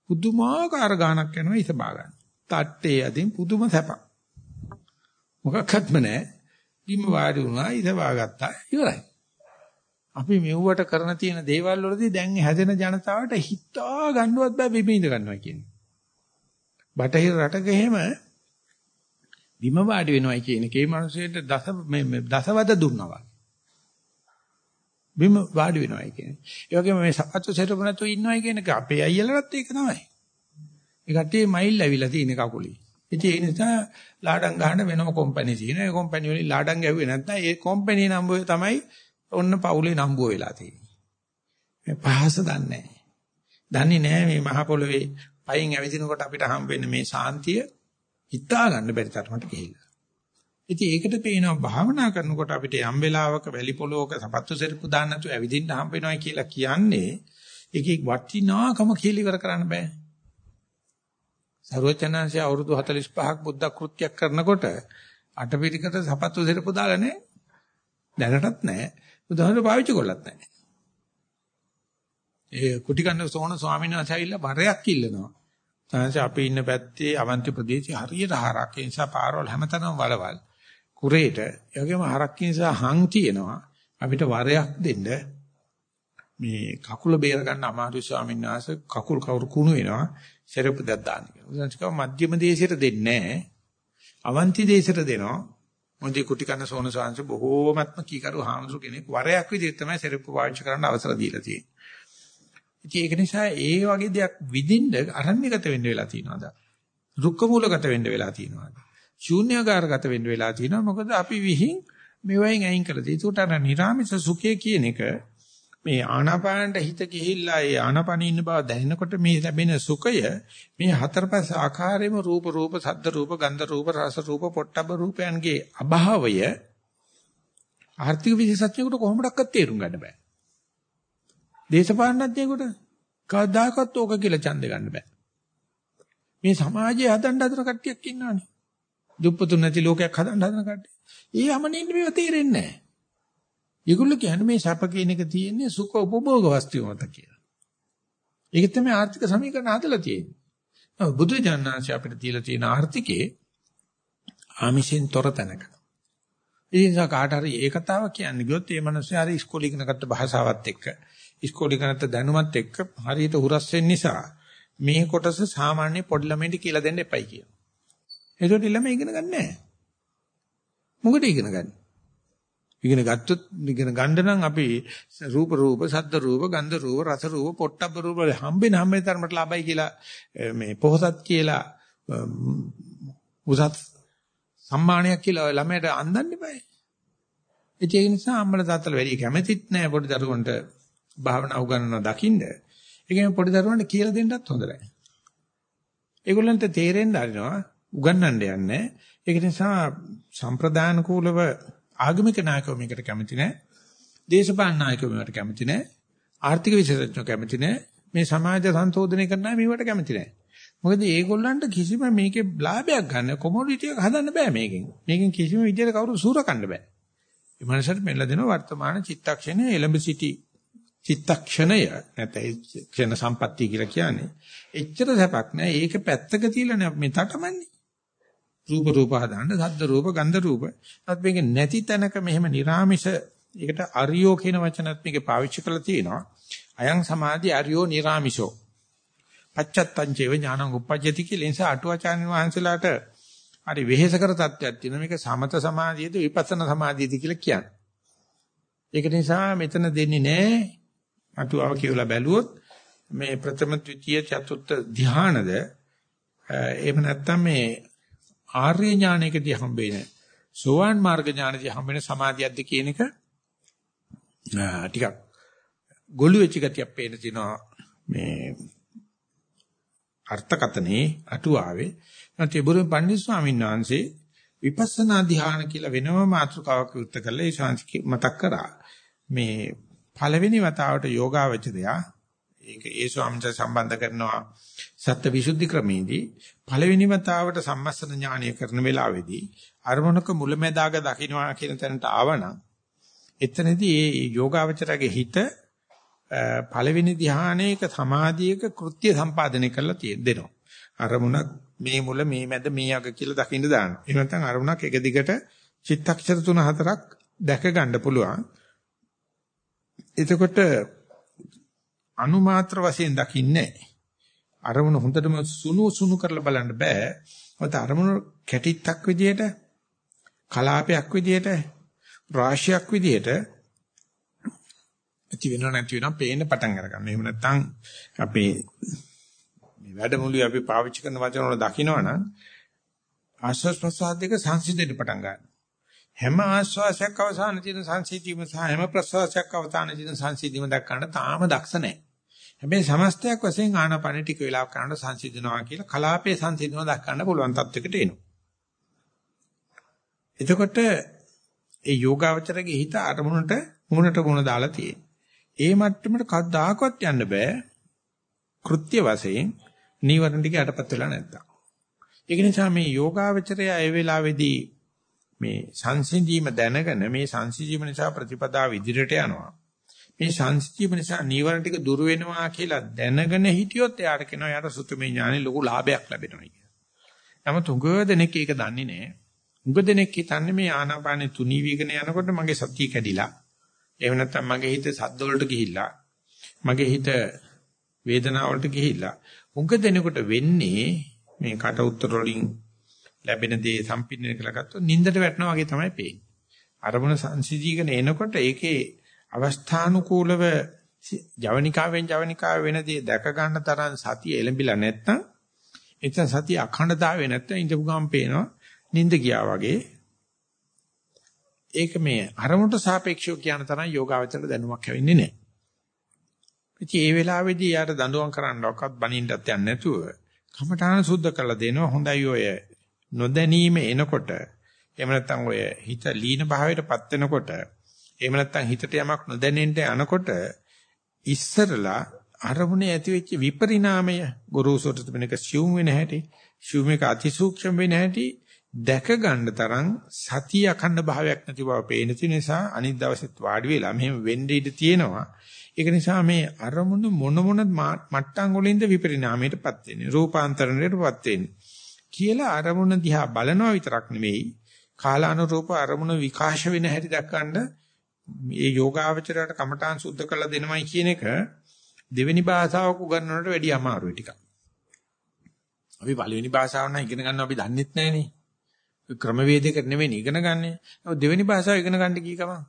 පුදුමාකාර ගානක් යනවා ඉස බා ගන්න. තට්ටේ යදින් පුදුම සැපක්. මොකක්වත්ම නැහැ. බිම වාඩි වුණා ඉස බාගත්තා ඉවරයි. අපි මෙව්වට කරන තියෙන දේවල් වලදී දැන් හැදෙන ජනතාවට හිතා ගන්නවත් බෑ බිම ඉඳ ගන්නවා කියන්නේ. බටහිර රටක එහෙම බිම වාඩි වෙනවයි කියන එකේ මිනිස්සුන්ට දස මේ දසවද දුන්නවා. බිම වාඩි වෙනවයි කියන්නේ. ඒ වගේම මේ සපත්තු සෙටපු නැතුව ඉන්නවයි කියන එක අපේ අයියලටත් ඒක තමයි. ඒ කට්ටිය මයිල් ඇවිල්ලා තියෙන කකුලේ. ඉතින් ඒ නිසා ලාඩම් ගන්න වෙනම කම්පැනි තියෙනවා. ඒ කම්පැනි වලින් ලාඩම් ගැහුවේ නැත්නම් ඒ කම්පැනි නම්බුවේ තමයි ඔන්න පවුලේ නම්බුව වෙලා තියෙන්නේ. මේ පහස දන්නේ නැහැ. දන්නේ නැහැ මේ මහ පොළවේ පයින් ඇවිදිනකොට අපිට හම්බ වෙන්නේ මේ සාන්තිය හිතා ගන්න බැරි තරමට ගිහිල්ලා. ඉතින් ඒකට පේනවා භාවනා කරනකොට අපිට යම් වෙලාවක වැලි පොලෝක සපත්තු සෙරප්පු දාන්න නැතුව ඇවිදින්න හම්බ වෙනවා කියලා කියන්නේ ඒකේ වටිනාකම කියලා ඉවර කරන්න බෑ. සර්වචනංශය අවුරුදු 45ක් බුද්ධ කෘත්‍යයක් කරනකොට අටපිරිකට සපත්තු සෙරප්පු දාලා නැහැ. දැනටත් නැහැ. බුදුහාමර පාවිච්චි කරලත් නැහැ. ඒ කුටි කන්න සෝන ස්වාමීන් වහන්සේ ඇවිල්ලා බරයක් ඉල්ලනවා. සංස අපි ඉන්න පැත්තේ අවන්ති ප්‍රදේශයේ හරියට හරක් ඒ නිසා පාරවල් හැමතැනම වලවල් කුරේට ඒ වගේම හරක් නිසා හං තියෙනවා අපිට වරයක් දෙන්න මේ කකුල බේර ගන්න අමාරු ස්වාමීන් වහන්සේ කකුල් කවුරු කුණු වෙනවා සෙරප්පු දෙක් දාන්න කියලා. උදාහරණයක් මධ්‍යම දේශයට දෙන්නේ නැහැ. අවන්ති දේශයට දෙනවා. මොන්දී කුටි කන සෝන සාංශ බොහෝමත්ම කීකරු හාමුදුරු කෙනෙක් වරයක් විදිහට තමයි සෙරප්පු පාවිච්චි කරන්න අවසර දීලා තියෙන්නේ. ඉතින් ඒක නිසා ඒ වගේ දෙයක් විඳින්න අරණ්‍යගත වෙන්න වෙලා තියෙනවා දැන්. දුක්ඛ මූලගත වෙන්න වෙලා තියෙනවා. ශූන්‍යකාරගත වෙන්න වෙලා තියෙනවා. මොකද අපි විහිං මෙවයින් අයින් කරලා තියෙනවා. ඒකට අර නිර්ාමිත සුඛය කියන එක මේ ආනාපානට හිත ගිහිල්ලා ඒ ආනාපාන ඉන්න බව දැනෙනකොට මේ ලැබෙන සුඛය මේ හතරපස් ආකාරයෙන්ම රූප රූප සද්ද රූප ගන්ධ රූප රස රූප පොට්ටබ්බ රූපයන්ගේ අභාවය ආර්ථික විශේෂඥයෙකුට කොහොමඩක්වත් තේරුම් ගන්න බෑ. දේශපාලනඥයෙකුට කවදාකවත් ඕක කියලා ඡන්ද ගන්න බෑ. මේ සමාජය හදන්න හදන කට්ටියක් ඉන්නවනේ. දුප්පතුන් නැති ලෝකයක් හදන්න හදන කට්ටිය. ඒ යමනින් මේව තේරෙන්නේ නැහැ. ඒගොල්ලෝ කියන්නේ මේ සැප කියන එක තියෙන්නේ සුඛ උපභෝග වස්තු මත කියලා. ඒක තමයි ආර්ථික සමීකරණ හදලා තියෙන්නේ. බුදු දඥාංශය අපිට දීලා තියෙන ආර්ථිකේ ආමිෂෙන් තොර තැනක. ඒ නිසා කාට හරි ඒ කතාව කියන්නේ ගියොත් ඒ මනුස්සයා හරි ඉස්කෝලේ ඉගෙන ගත්ත භාෂාවත් එක්ක ඉස්කෝලේ කරත් දැනුමත් එක්ක හරියට හුරස් වෙන්න නිසා මේ කොටස සාමාන්‍ය පොඩි ළමයින්ට කියලා දෙන්න එපයි කියනවා. ඒකට ළමයි ඉගෙන ගන්න නැහැ. මොකද ඉගෙන ගන්න? ඉගෙන ගත්තොත් ඉගෙන ගන්න නම් අපි රූප රූප, ශබ්ද රූප, ගන්ධ රූප, රස රූප, පොට්ටබ්බ රූප හම්බෙන හම්බෙන තරමට ලාභයි කියලා මේ පොහසත් කියලා උසත් සම්මානයක් කියලා ළමයට අන්දන්න eBay. ඒක නිසා අම්මලා තාත්තලා වැඩි කැමැතිත් නැහැ පොඩි දරුවන්ට භාවනා උගන්වනවා දකින්න. ඒකෙන් පොඩි දරුවන්ට කියලා දෙන්නත් හොඳ නැහැ. ඒගොල්ලන්ට තේරෙන්න හරිනවා උගන්වන්න යන්නේ. ඒක නිසා සම්ප්‍රදාන කූලව ආගමික නායකයෝ මේකට කැමති නැහැ. දේශපාලන නායකයෝ මේකට කැමති නැහැ. ආර්ථික විශේෂඥයෝ කැමති නැහැ. මේ සමාජ සංශෝධනය කරන්න මේවට කැමති නැහැ. මොකද ඒගොල්ලන්ට කිසිම මේකේ ලාභයක් ගන්න කොමොඩිටි එක හදන්න බෑ මේකෙන්. මේකෙන් කිසිම විදියට කවුරු සූර කන්න බෑ. මේ මනසට මෙල්ල දෙන වර්තමාන චිත්තක්ෂණය එළඹ සිටි චිත්තක්ෂණය නැත්නම් ක්ෂණ සම්පත්තිය කියලා කියන්නේ. එච්චර සැපක් නෑ. ඒක පැත්තක තියලා නෑ මේ තටමන්නේ. රූප රූප හදාන්න සද්ද රූප ගන්ධ රූප. නත් මේක නැති තැනක මෙහෙම निराமிස ඒකට අරියෝ කියන වචනත් මේකේ පාවිච්චි කරලා තියෙනවා. අයං සමාධි අරියෝ निराமிසෝ පච්චත්තං චේව ඥානං උපජ්ජති කියලා. නිසා අටුවාචාන් වහන්සේලාට හරි වෙහෙස කර තත්ත්වයක් තියෙනවා. මේක සමත සමාධියද විපස්සනා සමාධියද කියලා කියන්නේ. ඒක නිසා මෙතන දෙන්නේ නෑ. අටුවාව කියලා බැලුවොත් මේ ප්‍රථම ද්විතීය චතුර්ථ ධානයද එහෙම නැත්නම් මේ ආර්ය ඥානයකදී හම්බෙන්නේ සෝවාන් මාර්ග ඥානදී හම්බෙන සමාධියක්ද කියන එක ටිකක් ගොළු වෙච්ච ගතියක් පේන තිනවා මේ අර්ථකතනේ අටුවාවේ. නැත්නම් බුදුන් පණ්ඩිත ස්වාමීන් වහන්සේ විපස්සනා ධ්‍යාන කියලා වෙනම මාතෘකාවක් විවෘත කළා ඒ ශාන්ති මතක් කරා. මේ පළවෙනි වතාවට යෝගාවචරයා ඒක ඒ ස්වාමීන් සම්බන්ධ කරනවා සත්‍ය විසුද්ධි ක්‍රමේදී පළවෙනි වතාවට සම්මස්සන ඥානය කරන වෙලාවේදී අරමුණක මුලැමැදාග දකින්නවා කියන තැනට ආවනම් එතනදී ඒ යෝගාවචරගේ හිත පළවෙනි ධ්‍යානයක සමාධියක කෘත්‍ය සම්පාදනය කරලා දෙනවා. අරමුණක් මේ මුල මේ මැද මේ අග කියලා දකින්න දානවා. එහෙම නැත්නම් අරමුණක් එක දිගට චිත්තක්ෂර තුන හතරක් දැක ගන්න පුළුවන්. එතකොට අනුමාත්‍ර වශයෙන් දකින්නේ අරමුණ හොඳටම සුණු සුණු කරලා බලන්න බෑ. මොකද අරමුණ කැටිත්තක් විදියට කලාපයක් විදියට රාශියක් විදියට ඇති වෙනව නැති වෙනව පේන්න පටන් අරගන්න. එහෙම නැත්නම් අපේ මේ වැඩමුළුවේ අපි පාවිච්චි කරන වචන වල දකින්නවනම් ආශ්වාස ප්‍රශ්වාස දෙක සංසිඳෙන්න පටන් ගන්නවා. හැම ආශ්වාසයක් අවසාන තියෙන සංසිඳීම සහ හැම ප්‍රශ්වාසයක් අවසාන තියෙන සංසිඳීම දක්වන්න තාම දක්ෂ නැහැ. හැබැයි සමස්තයක් වශයෙන් ආනාපාන ටික වෙලාවක් කරනකොට සංසිඳනවා කියලා කලාපයේ සංසිඳනවා දක්වන්න පුළුවන් තත්යකට එනවා. එතකොට ඒ යෝගාවචරගේ හිත අරමුණට මුණට මුණ දාලා තියෙනවා. ඒ මට්ටමට කවදාකවත් යන්න බෑ. කෘත්‍ය වශයෙන් නීවරණ ටික යටපත් වෙලා නැත්තම්. ඒක නිසා මේ යෝගාවචරය ඒ වෙලාවේදී මේ සංසිඳීම දැනගෙන මේ සංසිඳීම නිසා ප්‍රතිපදාව ඉදිරියට යනවා. මේ සංසිඳීම නිසා නීවරණ ටික දුර වෙනවා කියලා දැනගෙන හිටියොත් එයාට කියනවා යාට සුතමේ ඥානෙ ලොකු ලාභයක් ලැබෙනවා කියලා. නමුත් උගව දෙනෙක් ඒක දන්නේ නැහැ. උග දෙනෙක් හිතන්නේ මේ ආනාපානෙ තුනී වීගෙන යනකොට මගේ සතිය කැඩිලා එහෙම නැත්නම් මගේ හිත සද්ද වලට ගිහිල්ලා මගේ හිත වේදනාව වලට ගිහිල්ලා උඟ දෙනකොට වෙන්නේ මේ කට උත්තර වලින් ලැබෙන දේ සම්පින්නන කියලා ගත්තොත් නින්දට වැටෙනවා වගේ තමයි පේන්නේ. අරමුණ සංසිධීකන එනකොට ඒකේ අවස්ථානුකූලව ජවනිකාවෙන් ජවනිකාව වෙන දේ දැක ගන්න තරම් සතිය එළඹිලා නැත්නම් එතන සතිය අඛණ්ඩතාවය නැත්නම් ඉඳපු ගමන් පේනවා නින්ද ගියා වගේ ඒක මේ අරමුණට සාපේක්ෂව කියන තරම් යෝගාවචර දැනුමක් හැවෙන්නේ නැහැ. ඉතින් ඒ වෙලාවේදී යාට දඬුවම් කරන්නවක්වත් බනින්නත් යන්නේ නැතුව කමඨාන සුද්ධ කරලා දෙනවා හොඳයි ඔය නොදැනීම එනකොට එහෙම නැත්නම් ඔය හිත ලීන භාවයටපත් වෙනකොට එහෙම නැත්නම් හිතට යමක් නොදැනෙන්න යනකොට ඉස්සරලා අරමුණේ ඇති වෙච්ච විපරිණාමය ගොරෝසුට තිබෙනක සියුම් වෙන හැටි සියුම් එක අතිසූක්ෂම වෙන හැටි දැක ගන්න තරම් සතිය අඛණ්ඩ භාවයක් නැති බව පේන නිසා අනිත් දවසෙත් වාඩි වෙලා මෙහෙම වෙන්න ඉඩ තියෙනවා. ඒක නිසා මේ අරමුණු මොන මොන මට්ටම් වලින්ද විපරිණාමයටපත් වෙන්නේ රූපාන්තරණයටපත් වෙන්නේ කියලා අරමුණ දිහා බලනවා විතරක් නෙවෙයි කාලානුරූප අරමුණ විකාශ වෙන හැටි දක්වන්න මේ යෝගාවචරයට කමඨාන් සුද්ධ කරලා දෙනවයි කියන එක දෙවෙනි භාෂාවක උගන්වනවට වැඩිය අමාරුයි ටිකක්. අපි පළවෙනි භාෂාව නම් ඉගෙන ගන්න අපි දන්නෙත් නැහනේ. ක්‍රමවේදයකට නෙවෙයි ඉගෙන ගන්නෙ. දෙවෙනි භාෂාව ඉගෙන ගන්න කී ගමන්.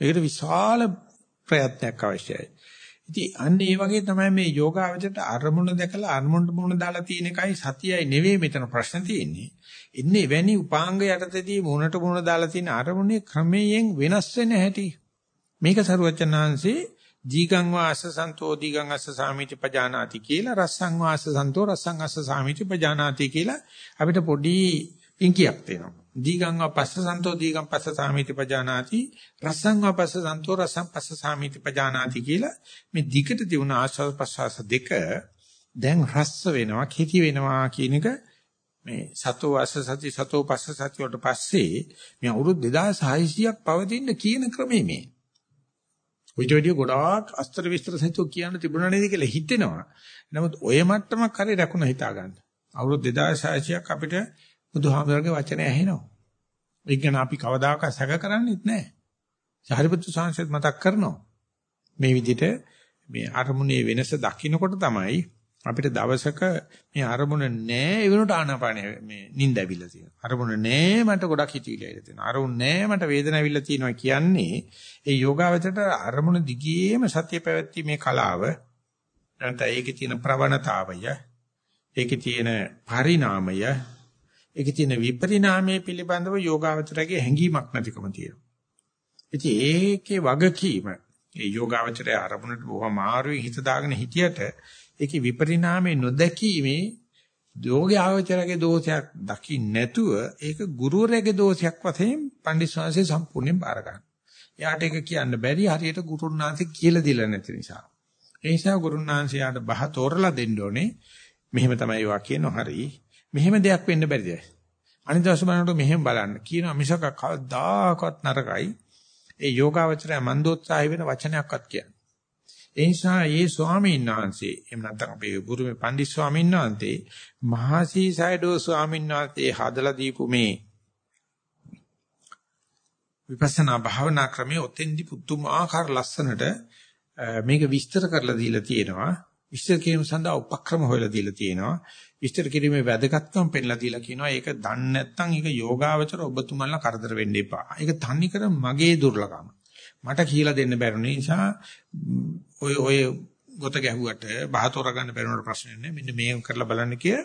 ඒකට විශාල ප්‍රයත්නයක් අවශ්‍යයි. ඉතින් අන්න ඒ වගේ තමයි මේ යෝගාවචරයට අරමුණ දැකලා අරමුණට මුණ දාලා තියෙන එකයි සතියයි නෙවෙයි මෙතන ප්‍රශ්න තියෙන්නේ. ඉන්නේ එවැනි උපාංග යටතේදී මුණට මුණ දාලා තියෙන අරමුණේ ක්‍රමයෙන් වෙනස් වෙන හැටි. මේක සරුවචනාංශේ දීගං වාස සන්තෝ දීගං අස්ස සාමිති පජානාති කියලා රස්සං වාස සන්තෝ රස්සං අස්ස සාමිති පජානාති කියලා අපිට පොඩි ඉංකියක් තියෙනවා. දීගං වාපස්ස සන්තෝ දීගං පස්ස සාමිති පජානාති රස්සං වාපස්ස සන්තෝ රස්සං පස්ස සාමිති පජානාති කියලා මේ දිගට තියුණ ආස්වාද ප්‍රසවාස දෙක දැන් රස්ස වෙනවා කිති වෙනවා කියන එක මේ සතෝ වාස සති සතෝ පස්ස සති වලට පස්සේ මේ අවුරුදු 2600ක් පවතින කියන ක්‍රමෙ මේ ඔයිට වැඩිය ගොඩාක් අස්තර විස්තර සහිතව කියන්න තිබුණා නේද කියලා හිතෙනවා. නමුත් ඔය මට්ටමක් හරිය රැකුණ හිතා ගන්න. අවුරුදු 2600ක් අපිට බුදුහාමරගේ වචනය ඇහෙනවා. ඒක ගැන අපි කවදාකවත් සැක කරන්නේත් නැහැ. සාරිපුත්තු සාංශයත් මතක් කරනවා. මේ විදිහට මේ අරමුණේ වෙනස දකින්නකොට තමයි අපිට දවසක මේ අරමුණ නෑ ඒ වෙනකොට ආනාපානෙ මේ නිින්ද ඇවිල්ලා තියෙනවා. අරමුණ නෑ මට ගොඩක් හිතවිලි ඇවිල්ලා තියෙනවා. අරමුණ නෑ මට වේදනාව ඇවිල්ලා තියෙනවා කියන්නේ ඒ යෝගාවචරයට අරමුණ දිගේම සතිය පැවැත්ීමේ කලාව නැත්නම් ඒකේ තියෙන ප්‍රවණතාවය ඒකේ තියෙන පරිණාමය ඒකේ තියෙන විපරිණාමයේ පිළිබඳව යෝගාවචරයේ හැඟීමක් නැතිකම තියෙනවා. ඉතින් ඒකේ වගකීම ඒ යෝගාවචරය අරමුණට බොහොම මාරුවේ හිත දාගෙන හිටියට ඒකේ විපරිණාමේ නොදැකීමේ යෝගී ආචරයේ දෝෂයක් දකින්න නැතුව ඒක ගුරුවරයාගේ දෝෂයක් වශයෙන් පඬිස්සවාසේ සම්පූර්ණයෙන් බාර ගන්න. එයාට ඒක කියන්න බැරි හරියට ගුරුනාන්සේ කියලා දෙලා නැති නිසා. ඒ නිසා ගුරුනාන්සයාට බහ තෝරලා දෙන්න ඕනේ. මෙහෙම තමයි ඒවා කියනවා හරි. මෙහෙම දෙයක් වෙන්න බැරිද? අනිත් දවස් බලනකොට මෙහෙම බලන්න. කියනවා මිසක කවදාකවත් නරකයි. ඒ යෝගාවචරය මන්දෝත්සාහය වෙන වචනයක්වත් කියන්නේ. ඒ නිසා මේ ස්වාමීන් වහන්සේ එහෙම නැත්නම් අපේ ගුරුමේ පන්දි ස්වාමීන් වහන්සේ මහසී සයඩෝ ස්වාමීන් වහන්සේ හදලා දීපු මේ විපස්සනා භාවනා ක්‍රමයේ ඔතෙන්දි පුදුමාකාර ලස්සනට මේක විස්තර කරලා දීලා තියෙනවා විස්තර කිරීම සඳහා උපක්‍රම හොයලා දීලා තියෙනවා විස්තර කිරීමේ වැදගත්කම පෙන්ලා දීලා කියනවා ඒක දන්නේ නැත්නම් ඒක යෝගාවචර ඔබතුමන්ලා කරදර වෙන්න එපා ඒක තනි කර මගේ දුර්ලභම මට කියලා දෙන්න බැරි නිසා ඔය ඔය ගොත ගැහුවට බහතෝර ගන්න බැරිනොට ප්‍රශ්නයක් නෑ. මෙන්න මේක කරලා බලන්න කිය.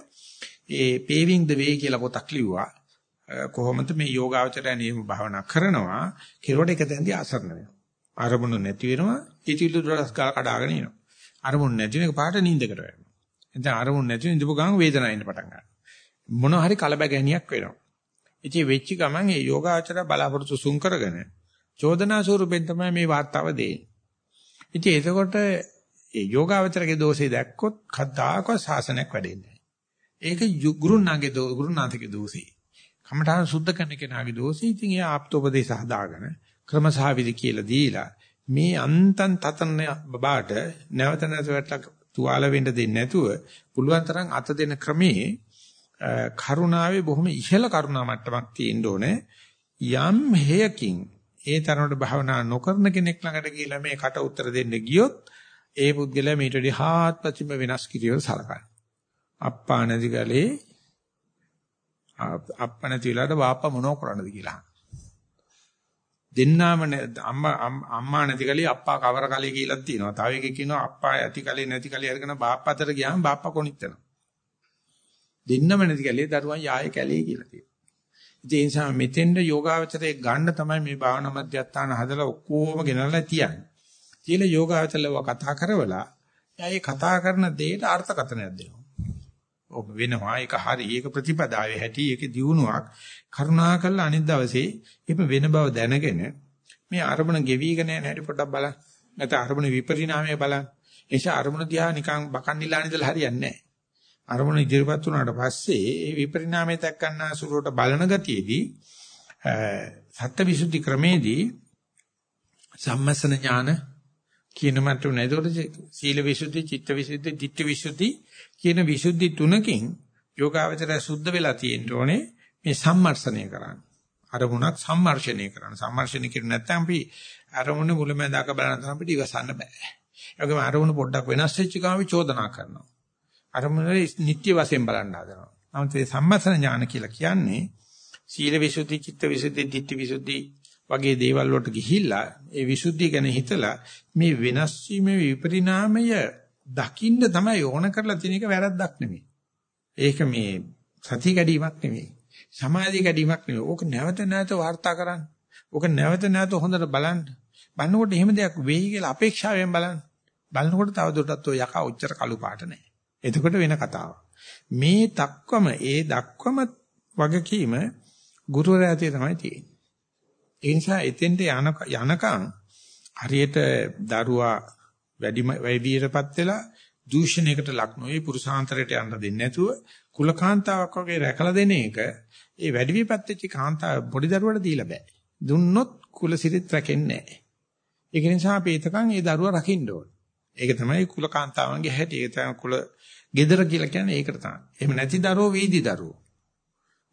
ඒ paving the way කියලා පොතක් ලිව්වා. කොහොමද මේ යෝගාවචරය නියම භාවනා කරනවා කෙරුවට එක තැනදී ආසරණ වෙනවා. අරමුණු නැති වෙනවා. ඊටිලු දොරස් කාල කඩාගෙන එනවා. අරමුණු නැති වෙනක පාට නිින්දකට වැටෙනවා. එතන අරමුණු නැති වෙන ඉඳපු ගමන් වේදනාව එන්න පටන් ගන්නවා. මොන හරි කලබගැනියක් වෙනවා. ඉතින් වෙච්ච ගමන් මේ යෝගාචර බලාපොරොත්තු සුන් කරගෙන චෝදනා ස්වරූපෙන් තමයි මේ වාර්තාව දෙන්නේ. ඉතින් එතකොට ඒ යෝගාවචරගේ දෝෂේ දැක්කොත් කද්දාකවත් ශාසනයක් වැඩෙන්නේ ඒක ගුරුනාගේ දෝ ගුරුනාථගේ දෝෂේ. කමඨාන සුද්ධ කරන කෙනාගේ දෝෂේ. ඉතින් එයා ආප්තෝපදේශ හදාගෙන ක්‍රමසහවිදි කියලා දීලා මේ අන්තන් තතන බබාට නැවත නැවත තුවාල වෙන්න දෙන්නේ නැතුව පුළුවන් තරම් අත දෙන ක්‍රමේ කරුණාවේ බොහොම ඉහළ කරුණා මට්ටමක් තියෙන්න ඕනේ යම් හේයකින් ඒ තරමට භාවනා නොකරන කෙනෙක් ළඟට ගිහිල්ලා මේ කට උතර දෙන්න ගියොත් ඒ පුද්ගලයා මීට වඩා හාත්පසින්ම වෙනස් කිරියව සලකනවා. අප්පා නැති ගලේ අප්පා නැති වෙලාවට වාප්පා මොනව කරන්නද කියලා. දෙන්නාම අම්මා අම්මා නැති කලේ අප්පා කවර කලේ කියලා තියෙනවා. තව එකෙක් කියනවා අප්පා ඇති කලේ නැති කලේ අරගෙන බාප්පා අතර ගියාම බාප්පා කොනිටනවා. දෙන්නම නැති කලේ දරුවන් යායේ කැලේ කියලා තියෙනවා. ඒ නිසා මෙතෙන්ද යෝගාවචරයේ ගන්න තමයි මේ භාවනා මධ්‍යස්ථාන හදලා ඔක්කොම ගෙනල්ලා තියන්නේ. කියලා යෝගාවචරලව කතා කරවලා එයා ඒ කතා කරන දෙයට අර්ථකථනයක් දෙනවා. ඔබ වෙනවා ඒක හරි ඒක ප්‍රතිපදාවේ හැටි ඒක දියුණුවක් කරුණාකරලා අනිත් දවසේ එප වෙන බව දැනගෙන මේ අරමුණ ගෙවිගෙන යන හැටි පොඩ්ඩක් බලන්න. නැත්නම් අරමුණ විපරිණාමය බලන්න. එيشා අරමුණ දිහා නිකන් බකන්නිලා ඉඳලා හරියන්නේ නැහැ. අරමුණ ඉදිරියපත් වුණාට පස්සේ ඒ විපරිණාමය දක්වන්න සුරුවට බලන ගතියේදී සත්‍යවිසුද්ධි ක්‍රමේදී සම්මසන ඥාන කියන මට නේදොට සීල විසුද්ධි, චිත්ත විසුද්ධි, ධිට්ඨි විසුද්ධි කියන විසුද්ධි තුනකින් යෝගාවචරය සුද්ධ වෙලා තියෙන්න ඕනේ මේ සම්මර්ෂණය කරන්න. අරමුණක් සම්මර්ෂණය කරන්න. සම්මර්ෂණය කිරු නැත්නම් අපි අරමුණ මුලමඳාක බලන තරම් අපිට ඉවසන්න බෑ. ඒ වගේම අරමුණ පොඩ්ඩක් වෙනස් වෙච්ච ගමන් අපි චෝදනා කරනවා. අරමුණේ නිට්ටය වශයෙන් බලන්න හදනවා. නමුත් මේ සම්මසන ඥාන කියලා කියන්නේ සීල විසුද්ධි, චිත්ත විසුද්ධි, ධිට්ඨි විසුද්ධි වගේ දේවල් වලට ගිහිල්ලා ඒ විසුද්ධිය ගැන හිතලා මේ වෙනස් වීමේ විපරිණාමය දකින්න තමයි ඕන කරලා තියෙන එක වැරද්දක් නෙමෙයි. ඒක මේ සති කැඩීමක් නෙමෙයි. සමාධි කැඩීමක් නෙමෙයි. ඕක නැවත නැවත වාර්තා කරන්න. ඕක නැවත නැවත හොඳට බලන්න. බලනකොට එහෙම දෙයක් වෙයි කියලා අපේක්ෂාවෙන් බලන්න. බලනකොට තව දුරටත් ඔය යකා උච්චර කළු පාට නැහැ. එතකොට වෙන කතාවක්. මේ දක්වම ඒ දක්වම වගකීම ගුරුවරයා තමයි තියෙන්නේ. ඒ නිසා එතෙන්ට යන යනකම් හරියට දරුවා වැඩි වැඩියටපත් වෙලා දූෂණයකට ලක් නොවේ පුරුෂාන්තරයට යන්න දෙන්නේ නැතුව කුලකාන්තාවක් වගේ රැකලා දෙන එක ඒ වැඩි විපත් වෙච්ච කාන්තාව පොඩි දරුවට දීලා බෑ. දුන්නොත් කුලසිරිත රැකෙන්නේ නැහැ. ඒක නිසා අපි එතකන් ඒ දරුවා රකින්න ඕන. ඒක තමයි කුලකාන්තාවන්ගේ හැටි. ඒක තමයි කුල gedara කියලා කියන්නේ ඒකට තමයි. එහෙම නැති දරුවෝ වීදි දරුවෝ.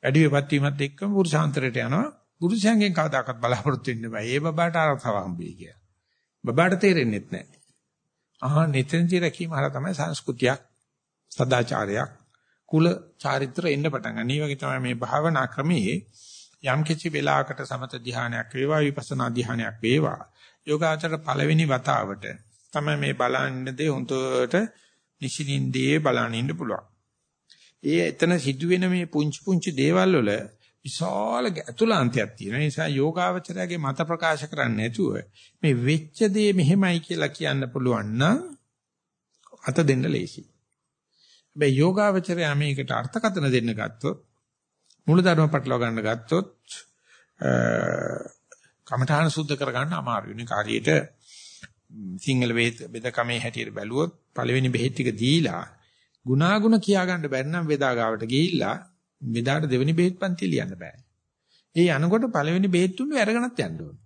වැඩි විපත් වීමත් එක්කම පුරුෂාන්තරයට යනවා. පුරුෂයන්ගෙන් කවදාකවත් බලාපොරොත්තු වෙන්න බෑ. ඒ බබාට ආරක්ෂාව හම්බෙයි කියලා. බබාට තේරෙන්නේ නැහැ. ආ නිතෙන්දි රැකීම හර තමයි සංස්කෘතියක්, සදාචාරයක්, කුල චාරිත්‍ර එන්න පටන් ගන්න. මේ වගේ තමයි මේ භාවනා ක්‍රමයේ යම් කිසි වෙලාවකට සමත ධ්‍යානයක් වේවා විපස්සනා ධ්‍යානයක් වේවා යෝගාචර පළවෙනි වතාවට තමයි මේ බලන්න දේ හොඳට නිසින්ින්දී බලන්න ඉන්න පුළුවන්. ඒ එතන සිදුවෙන මේ පුංචි පුංචි දේවල් වල විශාල අතුලාන්තයක් තියෙන නිසා යෝගාවචරයේ මත ප්‍රකාශ කරන්නේ නැතුව මේ වෙච්ච දේ මෙහෙමයි කියලා කියන්න පුළුවන් නම් අත දෙන්න ලේසි. හැබැයි යෝගාවචරය මේකට අර්ථකථන දෙන්න ගත්තොත් මූල ධර්ම පටලවා ගන්න ගත්තොත් කමඨාන සුද්ධ කර ගන්න අමාරුයි. නේ කාර්යයට සිංහල බෙදකමේ හැටියට බැලුවොත් පළවෙනි බෙහෙත් ටික දීලා ගුණාගුණ කියා ගන්න බැරි නම් වේදා ගාවට ගිහිල්ලා වේදාට දෙවෙනි බෙහෙත් පන්ති ලියන්න බෑ. ඒ යනකොට පළවෙනි බෙහෙත් තුනේ අරගෙනත් යන්න ඕන.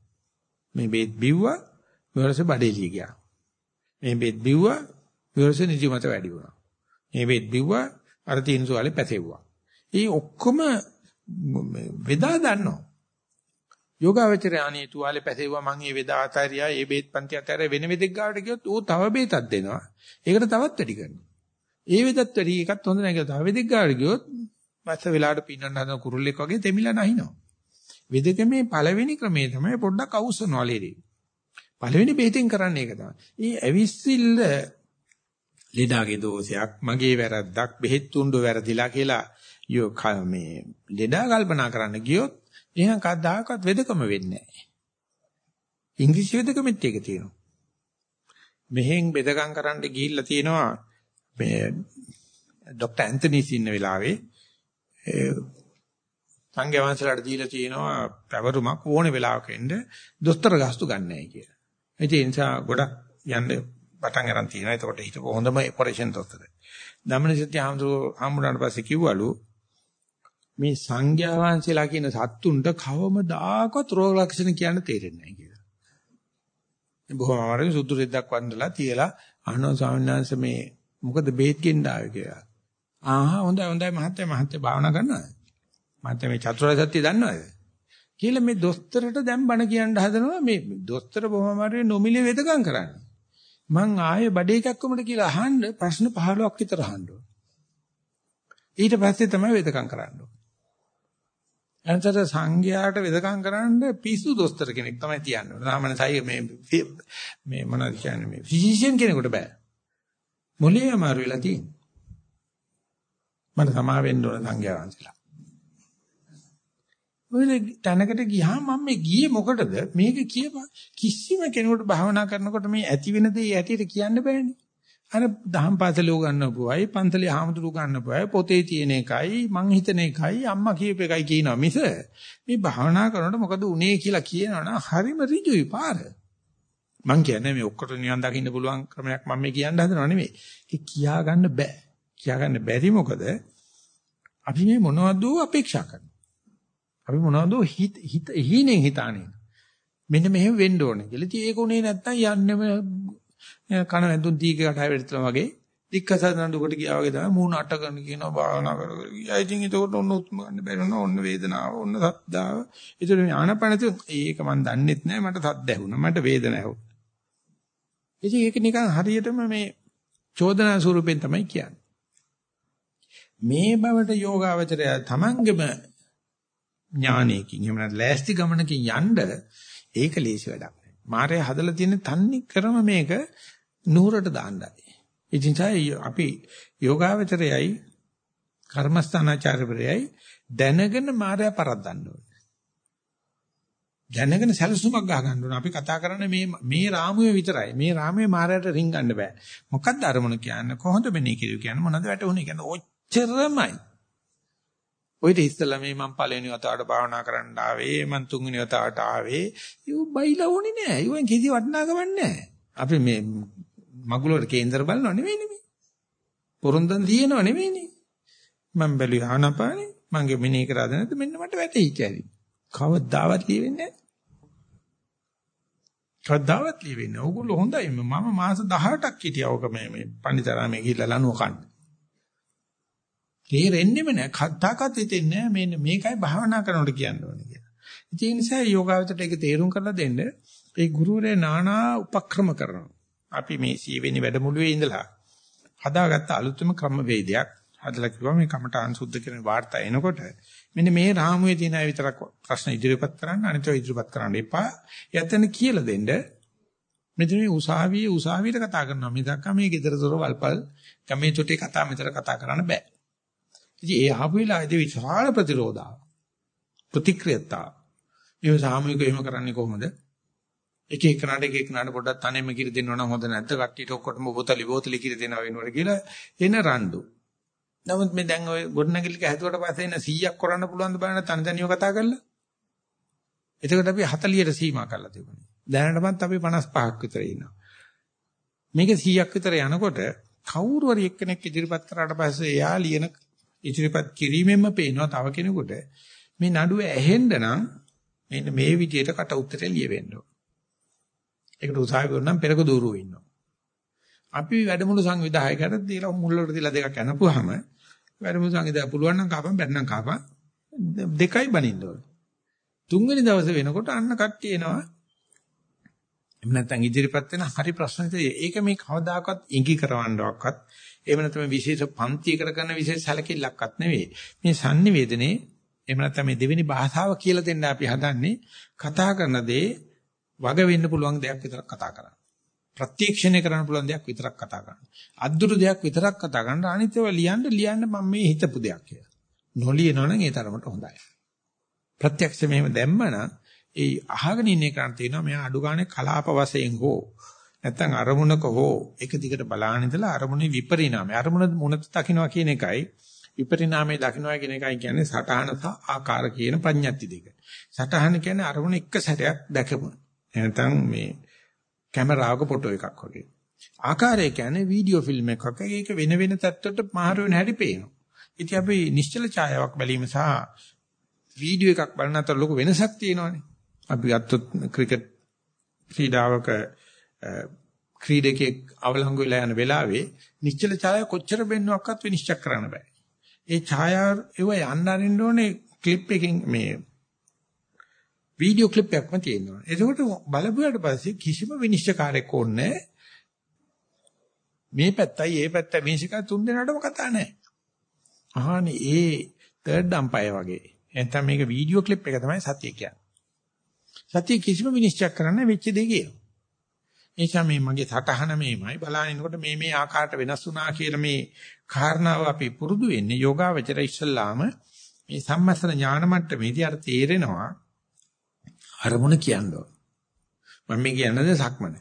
මේ බෙහෙත් බිව්වා මෙවරස බඩේලිය ගියා. මේ බෙහෙත් බිව්වා මෙවරස නිදිමත වැඩි වුණා. මේ බෙහෙත් බිව්වා අර තීන්සු වලේ පැසෙව්වා. ඒ ඔක්කොම වේදා දන්නවා. යෝගාවචරය අනේ තුවාලේ පැසෙව්වා මං ඒ වේදා අතරියා ඒ බෙහෙත් පන්ති අතරිය වෙන වෙදෙක් ගාවට ගියොත් ඌ තව බෙහෙතක් දෙනවා. ඒකට තවත් වැඩි කරනවා. ඒ වෙදත් වැඩි එකත් හොඳ නැහැ කියලා තව වෙදෙක් ගාවට ගියොත් මැස්ස වෙලාවට පින්නන්න හදන කුරුල්ලෙක් වගේ දෙමිලා නැහිනවා. වෙදකමේ පළවෙනි ක්‍රමය තමයි පොඩ්ඩක් අවුස්සනවා ලේරේ. පළවෙනි බෙහෙතෙන් කරන්නේ ඒක තමයි. ඊ ඇවිස්සිල්ල ලෙඩාගේ දෝෂයක් මගේ වැරද්දක් බෙහෙත් තුණ්ඩ වැරදිලා කියලා යෝ මේ ලෙඩා කල්පනා කරන්න ගියොත් එහෙනම් කවදාකවත් වෙදකම වෙන්නේ නැහැ. ඉංග්‍රීසි වෙදකමෙත් ඒක තියෙනවා. මෙහෙන් බෙදකම් කරන්න ගිහිල්ලා තියෙනවා මේ ડોક્ટર ඇන්තනිස් ඉන්න වෙලාවේ සංඝයා වහන්සේලාට දීලා තියෙනවා පැවරුමක් ඕනේ වෙලාවක එන්න දොස්තර ගාස්තු ගන්නෑ කියලා. ඒ නිසා ගොඩක් යන්න පටන් ගන්න තියෙනවා. එතකොට හිතපො හොඳම ඔපරේෂන් දොස්තර. ධම්මනිසත්‍ය හාමුදුරන් පස්සේ කිව්වලු මේ සංඝයා වහන්සේලා කියන සත්තුන්ට කවමදාකවත් රෝග ලක්ෂණ කියන්න තේරෙන්නේ නැහැ කියලා. බොහොම අමාරුයි සුදු රෙද්දක් වන්දලා තියලා අහනවා ස්වාමීන් වහන්සේ මේ මොකද බේත් ගෙන්න ආවේ කියලා. ආහා හොඳයි හොඳයි මහත්තයා මහත්තයා භාවනා කරනවද? මහත්තයා මේ චතුරාර්ය සත්‍ය දන්නවද? කියලා මේ දොස්තරට දැන් බණ කියන්න හදනවා මේ දොස්තර බොහොම අමාරුවේ නොමිලේ වෙදකම් කරන්නේ. මං ආයේ බඩේ කැක්කමට කියලා අහන්න ප්‍රශ්න 15ක් විතර අහන්න ඊට පස්සේ තමයි වෙදකම් කරන්න එනතර සංඝයාට වෙදකම් කරන්න පිස්සු දොස්තර කෙනෙක් තමයි තියන්නේ. සාමාන්‍ය සයි මේ මේ මොනවද කියන්නේ මේ ෆිසිෂියන් කෙනෙකුට බෑ. මොලේ අමාරු වෙලා තියෙන්නේ. මට සමා වෙන්න ඕන සංඝයා වහන්සේලා. ඔය තැනකට ගියාම මම මේ ගියේ මොකටද? මේක කියපන් කිසිම කෙනෙකුට භාවනා කරනකොට මේ ඇති වෙන දේ ඇටියට කියන්න බෑනේ. අර දහම් පාසලේ උගන්වපුවයි පන්තලේ ආමතුරු උගන්වපුවයි පොතේ තියෙන එකයි මං හිතන එකයි අම්මා කියප එකයි කියනවා මිස මේ භාවනා කරනකොට මොකද උනේ කියලා කියනවනම් හරිම ඍජුයි පාර. මං කියන්නේ මේ ඔක්කොට නිවන් දකින්න පුළුවන් ක්‍රමයක් මම මේ කියන්න හදනව නෙමෙයි. ඒ කියා ගන්න බෑ. කියාගන්න බැරි මොකද අපි මේ මොනවද අපේක්ෂා කරනවා. අපි මොනවද හිත හිත හීනෙන් හිතානේ. මෙන්න මෙහෙම වෙන්න ඕනේ කියලා. ඉතින් ඒක උනේ නැත්තම් යන්නෙම කන වැදුන් දීකකට හැවෙන්න වගේ දික්කසන දුකට ගියා වගේ තමයි මූණ අට කරන කියනවා භාවනා කර කර. ගියා ඉතින් ඒකට ඔන්න උත්ම ගන්න බැරි වෙනවා. ඔන්න වේදනාව, ඔන්න සද්දාව. ඒතර මේ ආනපනතු ඒක මන් දන්නෙත් නෑ මට සද්ද ඇහුණා. මට වේදනාව ඇහුණා. ඉතින් ඒක නිකන් හරියටම මේ චෝදනා ස්වරූපෙන් තමයි කියන්නේ. මේ බවට යෝගාවචරය තමන්ගෙම ඥානයකින් එහෙම නැත්නම් ලෑස්ති ගමනකින් යන්න ඒක ලේසි වැඩක් නෑ. මාරය හදලා තියෙන තන්නේ ක්‍රම මේක නුහුරට දාන්නයි. ඉතින් අපි යෝගාවචරයයි කර්මස්ථානාචාර්යවරයයි දැනගෙන මායя පරද්දන්න ඕනේ. දැනගෙන සැලසුමක් ගහ ගන්න ඕනේ. අපි කතා කරන්නේ මේ මේ රාමුවේ විතරයි. මේ රාමුවේ මායයට රින්ගන්න බෑ. මොකක්ද අරමුණ කියන්නේ? කොහොමද මෙනේ කිරු කියන්නේ? මොනවද වැටුනේ කියන්නේ? ඔච්චරමයි. ඔයිට ඉස්සලා මේ මම පළවෙනි වතාවට භාවනා කරන්න ආවේ මම තුන්වෙනි වතාවට ආවේ. ඊ බයිලා ඕනේ නෑ. ඊවෙන් කිසි වටිනාකමක් නෑ. අපි මේ මගුලට කේන්දර බලනව නෙවෙයි නෙමෙයි පොරොන්දන් දිනනව නෙවෙයිනේ මම බැලුවා ආනපානේ. මගේ මෙනේ කරාද නැද්ද? මෙන්න මට වැටහි කැරි කවදාවත් ලියෙන්නේ නැහැ කවදාවත් ලියෙන්නේ ඕගොල්ලෝ හොඳයි. මම මාස 18ක් හිටියා ඕක මේ මේ පණිතරාමේ ගිහිල්ලා ලනුව කන්න. තේරෙන්නෙම නැහැ කද්දාකත් හිතෙන්නේ නැහැ මෙන්න මේකයි භාවනා කරනකොට කියන්න ඕනේ කියලා ඉතින් ඒ නිසා යෝගාවචරයට ඒක තේරුම් කරලා දෙන්න ඒ ගුරුවරයා নানা උපක්‍රම කරනවා අපි මේ සීවෙනි වැඩමුළුවේ ඉඳලා හදාගත්ත අලුතම ක්‍රම වේදයක් හදලා කිව්වා මේ කමඨාන් සුද්ධ කරන වාර්තා එනකොට මෙන්න මේ රාමුවේ තියෙන අය විතරක් ප්‍රශ්න ඉදිරිපත් කරන්න අනිතව ඉදිරිපත් කරන්න එපා. යැත්තන කියලා දෙන්න. මෙතන මේ උසාවියේ උසාවියට කතා කරනවා. මිසක් මේ ගෙදර දොර වල්පල් ගමේ චොටි කතා මෙතන කතා කරන්න බෑ. ඉතින් ඒ ආපු වෙලාවේදී විශාල ප්‍රතිරෝධාව. ප්‍රතික්‍රියතා. මේ සාමූහිකව එහෙම කරන්නේ කොහොමද? එක එක කනට එක එක කනට පොඩ්ඩක් තනෙම කිරි දෙන්නව නම් හොඳ නැද්ද? කට්ටියට ඔක්කොටම බෝතලි බෝතලි කිරි දෙනවා වෙනවට කියලා එන රණ්ඩු. නමුත් මේ දැන් ඔය ගොඩනැගිල්ලක හැදුවට පස්සේ එන 100ක් කරන්න පුළුවන් ද බලන්න තනි තනිව කතා කරලා. එතකොට අපි 40ට සීමා කරලා තිබුණේ. දැනටමත් අපි 55ක් විතර ඉන්නවා. මේක 100ක් විතර යනකොට කවුරු හරි එක්කෙනෙක් ඉදිරිපත් කරාට පස්සේ එයා ලියන ඉදිරිපත් කිරීමෙන්ම පේනවා තව කෙනෙකුට මේ නඩුව ඇහෙන්න නම් මෙන්න මේ විදියට කට උත්තරේ ලියවෙන්න ඕන. ඒකට උසාවි කරනම් පෙරක දూరుව ඉන්නවා. අපි වැඩමුළු සංවිධායකයට දීලා මුල්ලට දීලා දෙකක් යනපුවාම වැඩමුළු සංවිධාය පුළුවන් නම් කාපම් බැන්නම් කාපම් දෙකයි බනින්න ඕනේ. තුන්වෙනි දවසේ වෙනකොට අන්න කට්ටිය එනවා. එහෙම නැත්නම් ඉදිරිපත් වෙන හරි ප්‍රශ්න ඒක මේ කවදාකවත් ඉඟි කරවන්නවක්වත් එහෙම නැත්නම් විශේෂ පන්තියකට කරන විශේෂ සැලකිල්ලක්වත් නෙවෙයි. මේ sannivedanaye එහෙම නැත්නම් මේ දෙවෙනි භාෂාව කියලා දෙන්න අපි හදන්නේ කතා කරන දේ වග වෙන්න පුළුවන් දෙයක් විතරක් කතා කරන්නේ. ප්‍රත්‍යක්ෂණය කරන්න පුළුවන් දෙයක් විතරක් කතා කරන්න. අද්දුරු දෙයක් විතරක් කතා කරන්න. අනිත් ඒවා ලියන්න ලියන්න මම මේ හිතපු දෙයක් කියලා. නොලියනවනම් ඒ තරමට හොඳයි. ප්‍රත්‍යක්ෂ මෙහෙම දැම්මනම් ඒ අහගෙන ඉන්න එකන් තියෙනවා මෙයා අඩු ගානේ කලාප වශයෙන් හෝ නැත්තම් අරමුණක හෝ එක දිගට බලාගෙන ඉඳලා අරමුණේ විපරිණාමය අරමුණ මුණත දකින්නවා කියන එකයි විපරිණාමය දකින්නවා කියන එකයි කියන්නේ සටහන සහ ආකාර කියන ප්‍රඥප්ති දෙක. සටහන කියන්නේ අරමුණ එක සැරයක් දැකපු. නැත්නම් මේ කැමරාවක ෆොටෝ එකක් වගේ. ආකාරය කියන්නේ වීඩියෝ ෆිල්ම් එකක් වගේ ඒක වෙන වෙන තත්ත්වයට මාරු වෙන හැටි පේනවා. ඉතින් අපි නිශ්චල ඡායාවක් බැලීම සහ වීඩියෝ එකක් බලන අතර ලොකු වෙනසක් තියෙනවානේ. අපි ගත්තොත් ක්‍රිකට් ක්‍රීඩාවක ක්‍රීඩකෙක් අවලංගු වෙලා යන වෙලාවේ නිශ්චල ඡායාව කොච්චර බෙන්නුවක්වත් විනිශ්චය කරන්න බෑ. ඒ ඡායාව ඒව යන්න අරින්න ඕනේ ක්ලිප් එකකින් මේ වීඩියෝ ක්ලිප් එකක්ම තියෙනවා. ඒකට බලපුවාට පස්සේ කිසිම විනිශ්චයකාරයෙක් ඕනේ මේ පැත්තයි ඒ පැත්ත විනිශ්චයකාර තුන් දෙනාටම කතා නැහැ. අහන්නේ ඒ තර්ඩ් අම්පයර් වගේ. එතන මේක වීඩියෝ ක්ලිප් එක තමයි සත්‍ය කියන්නේ. සත්‍ය කිසිම විනිශ්චයක් කරන්න වෙච්ච දෙයක් කියනවා. එනිසා මේ මගේ සටහන මේමයි බලනකොට මේ මේ ආකාරයට වෙනස් වුණා කියලා මේ කාරණාව අපි පුරුදු වෙන්නේ යෝගාවචර ඉස්සල්ලාම මේ සම්මස්තන ඥාන මට්ටමේදී අර තේරෙනවා අරමුණ කියනවා. මම මේ කියන්නේ සක්මන.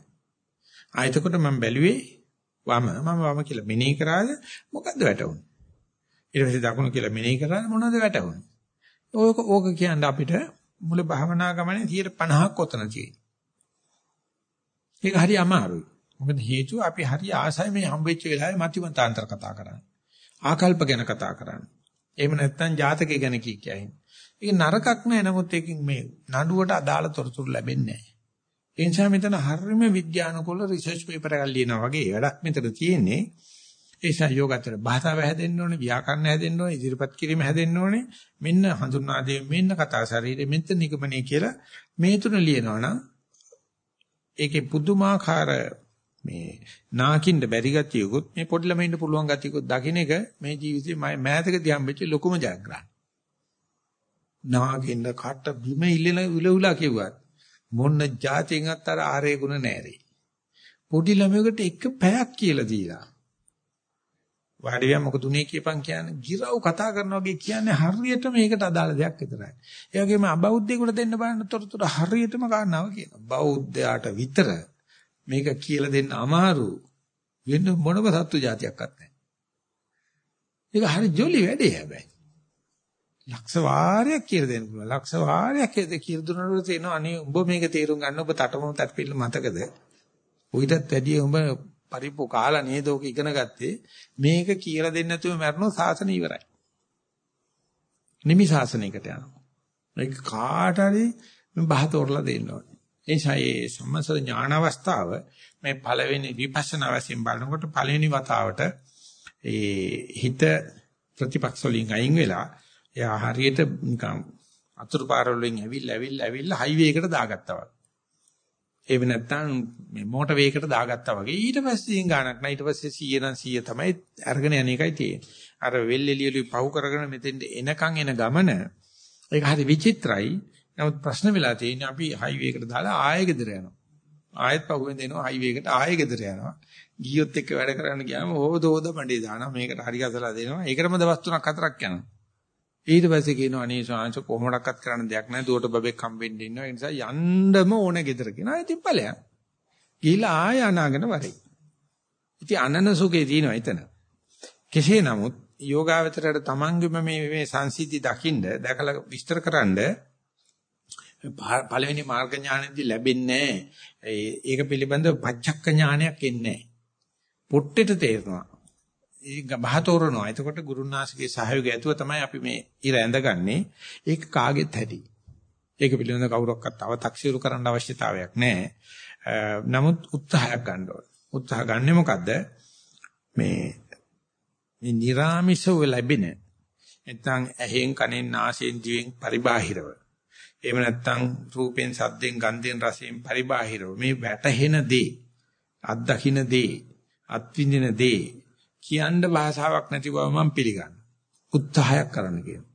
ආයතකොට මම බැලුවේ වම මම වම කියලා මෙනෙහි කරාද මොකද්ද වැටුනේ? ඊට පස්සේ දකුණු කියලා මෙනෙහි කරාද මොනවද වැටුනේ? ඕක ඕක කියන්නේ අපිට මුල භාවනා ගමනේ 50ක් ඔතන තියෙනවා. ඒක හරි අමාරුයි. මොකද හේතුව අපි හරි ආසයි මේ හම්බෙච්ච වෙලාවේ මතිමතාන්තර කතා කරන්නේ. ආකල්ප ගැන කතා කරන්නේ. එහෙම නැත්නම් ජාතකය ගැන කී කියයි. ඒක නරකක් නෑ නමුත් ඒකෙන් මේ නඩුවට අදාළ තොරතුරු ලැබෙන්නේ නෑ. ඒ නිසා මෙතන හරියම විද්‍යානුකූල රිසර්ච් පේපර් එකක් ලියනවා වගේ වැඩක් මෙතන තියෙන්නේ. ඒ සහයෝගතර භාෂාව හැදෙන්න ඕනේ, ව්‍යාකරණ හැදෙන්න ඕනේ, ඉදිරිපත් කිරීම හැදෙන්න ඕනේ. මෙන්න හඳුන්වා දෙන්නේ මෙන්න කතා ශරීරෙ මෙන්න නිගමනය කියලා මේ තුන ලියනවා නම් ඒකේ පුදුමාකාර මේ නාකින්න බැරි ගතියකුත් මේ පොඩි ළමයින්ට පුළුවන් ගතියකුත් දකින්න එක මේ ජීවිතේ මම මෑතකදී හම්බෙච්ච ලොකුම ජයග්‍රහණ. නාකින්න කට බිම ඉල්ලන උලුලා කිව්වත් මොන්න જાතියෙන්වත් අර ආරේ ගුණ නැරේ. පොඩි ළමයෙකුට එක පැයක් කියලා දීලා. වාඩි වෙලා මොකද උනේ කියපන් කියන්නේ ගිරව් කතා කරනවා වගේ කියන්නේ හරියට මේකට අදාළ දෙයක් විතරයි. ඒ වගේම අබෞද්ධයෙකුට දෙන්න බලන්න තොරතුරු හරියටම ගන්නව කියනවා. බෞද්ධයාට විතර මේක කියලා දෙන්න අමාරු වෙන මොනම සත්තු జాතියක්වත් නැහැ. ඒක හරි ජොලි වැඩේ හැබැයි. ලක්ෂ වාරයක් කියලා දෙන්න පුළුවන්. ලක්ෂ වාරයක් කියලා දුන්නාට තේනවා අනේ උඹ මේක තේරුම් ගන්න ඔබ තටමම තටපිල්ල මතකද? උවිතත් වැඩි උඹ පරිප්පු කාලා නේද ඔක ඉගෙන ගත්තේ මේක කියලා දෙන්න නැතුව මැරෙනවා සාසන ඉවරයි. නිමි සාසනයකට යනවා. ඒක කාට හරි බහතෝරලා දෙන්න ඕනේ. ඒ නිසා මේ සම්මසර ඥාන අවස්ථාව මේ පළවෙනි විපස්සනා වශයෙන් බලනකොට පළවෙනි වතාවට ඒ හිත ප්‍රතිපක්ෂ වලින් අයින් වෙලා එයා හරියට නිකන් අතුරු පාර වලින් ඇවිල්ලා ඇවිල්ලා ඇවිල්ලා හයිවේ එකට දාගත්තා වගේ. ඒව නැත්තම් මේ මෝටර් වේගයකට දාගත්තා වගේ. ඊට පස්සේ ඉන් ගානක් නෑ. ඊට පස්සේ 100 නම් 100 තමයි අරගෙන යන එකයි තියෙන්නේ. අර වෙල්ෙලියලු පහු කරගෙන මෙතෙන්ට එනකන් එන ගමන ඒක හරි විචිත්‍රයි. නමුත් ප්‍රශ්න වෙලා තියෙන්නේ අපි හයිවේ එකට දාලා ආයෙ ගෙදර යනවා. ආයෙත් පහුවෙන් දෙනවා හයිවේ එකට ආයෙ ගෙදර යනවා. ගියොත් එක්ක වැඩ කරන්න ගියාම හොද හොද මඩේ දානවා. මේකට හරි ගසලා දෙනවා. ඒකටම දවස් තුනක් හතරක් යනවා. ඊට පස්සේ කියනවා අනේ ශාංශ කොහොමඩක්වත් කරන්න දෙයක් නැහැ. දුවට බබෙක් හම්බෙන්න ඉන්නවා. ඒ නිසා යන්නම ඕන ගෙදර කියනවා. ඉතින් ඵලයන්. ගිහිලා ආය අනාගෙන වරේ. ඉතින් අනන සුඛේ තියෙනවා එතන. කෙසේ නමුත් යෝගාවචරයට තමන්ගෙම මේ මේ සංසිද්ධි දකින්න දැකලා විස්තරකරනද පළවෙනි මාර්ග ඥානෙදී ලැබෙන්නේ ඒක පිළිබඳව පච්චක්ක ඥානයක් එන්නේ නැහැ. පොට්ටෙට තේරෙනවා. ඒ ගබහ තෝරනවා. එතකොට ගුරුනාථගේ සහයෝගය ඇතුව තමයි අපි මේ ඉර ඇඳගන්නේ. ඒක කාගෙත් හැටි. ඒක පිළිබඳ කවුරක්වත් තව තක්සීරු කරන්න අවශ්‍යතාවයක් නැහැ. නමුත් උත්සාහයක් ගන්න ඕන. උත්සාහ ගන්නෙ මොකද්ද? මේ මේ නිර්ාමිෂව ලැබෙන නැත්නම් ඇහෙන් කනෙන් නාසයෙන් දිවෙන් පරිබාහිරව එහෙම නැත්නම් රූපෙන් සද්දෙන් ගන්ධෙන් රසයෙන් පරිබාහිරව මේ වැටහෙන දේ අත්දකින්න දේ අත්විඳින දේ කියන්න භාෂාවක් නැති බව මම පිළිගන්නවා. උත්සාහයක් කරන්න කියනවා.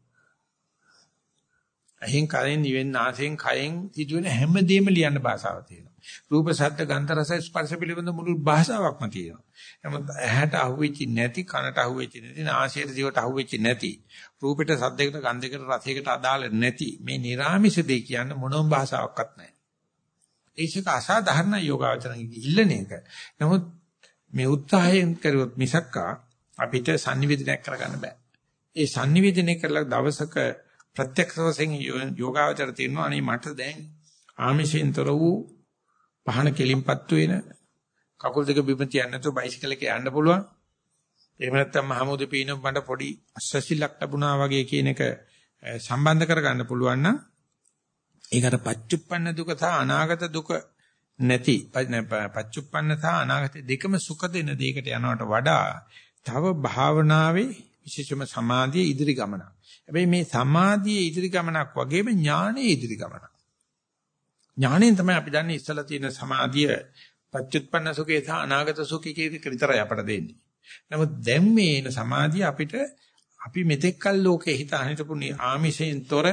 අහෙන් කයෙන් නිවෙන් නාසයෙන් කයෙන් සිදුවෙන හැමදේම ලියන්න භාෂාවක් තියෙනවා. රූප ශබ්ද ගන්ධ රස ස්පර්ශ පිළිබඳ මුළු භාෂාවක්ම තියෙනවා. නමුත් ඇහැට අහුවෙච්ච නැති කනට අහුවෙච්ච නැති නාසයට දිවට අහුවෙච්ච නැති රූපෙට ශබ්දයකට ගන්ධයකට රසයකට අදාළ නැති මේ නිර්ාමිෂ දෙය කියන්න මොනම භාෂාවක්වත් නැහැ. ඒකක අසාධාරණ යෝගාවචරණ ඉල්ලන එක. නමුත් මේ උත්සාහයෙන් කරුවොත් මිසක්කා අපිට sannivedanayak කරගන්න බෑ. ඒ sannivedanaye කරලා දවසක ප්‍රත්‍යක්ෂ වශයෙන් යෝගාවචර තියෙනවා අනේ මට දැන් ආමිෂෙන්තර වූ පහන කෙලින්පත්තු වෙන කකුල් දෙක බිම තියන්න නැතුව බයිසිකල් එකේ යන්න පුළුවන්. එහෙම නැත්නම් මහමුද පීන මට පොඩි අස්සසිලක් ලැබුණා වගේ කියන එක සම්බන්ධ කරගන්න පුළුවන් නම් ඒකට පච්චුප්පන්න දුක සහ අනාගත දුක නැති පච්චුප්පන්න සහ අනාගත දෙකම සුඛ දෙන දෙයකට යනවට වඩා තව භාවනාවේ විශේෂම සමාධියේ ඉදිරි ගමනක්. හැබැයි මේ සමාධියේ ඉදිරි ගමනක් වගේම ඥානයේ ඉදිරි ගමනක්. ඥාණයෙන් තමයි අපි දන්නේ ඉස්සලා තියෙන සමාධිය පච්චුත්පන්න සුඛේ සහ අනාගත සුඛේ කියන විතරයි අපට දෙන්නේ. නමුත් දැන් මේ එන සමාධිය අපිට අපි මෙතෙක්කල් ලෝකේ හිත අනිතපු ආමිෂයෙන් තොර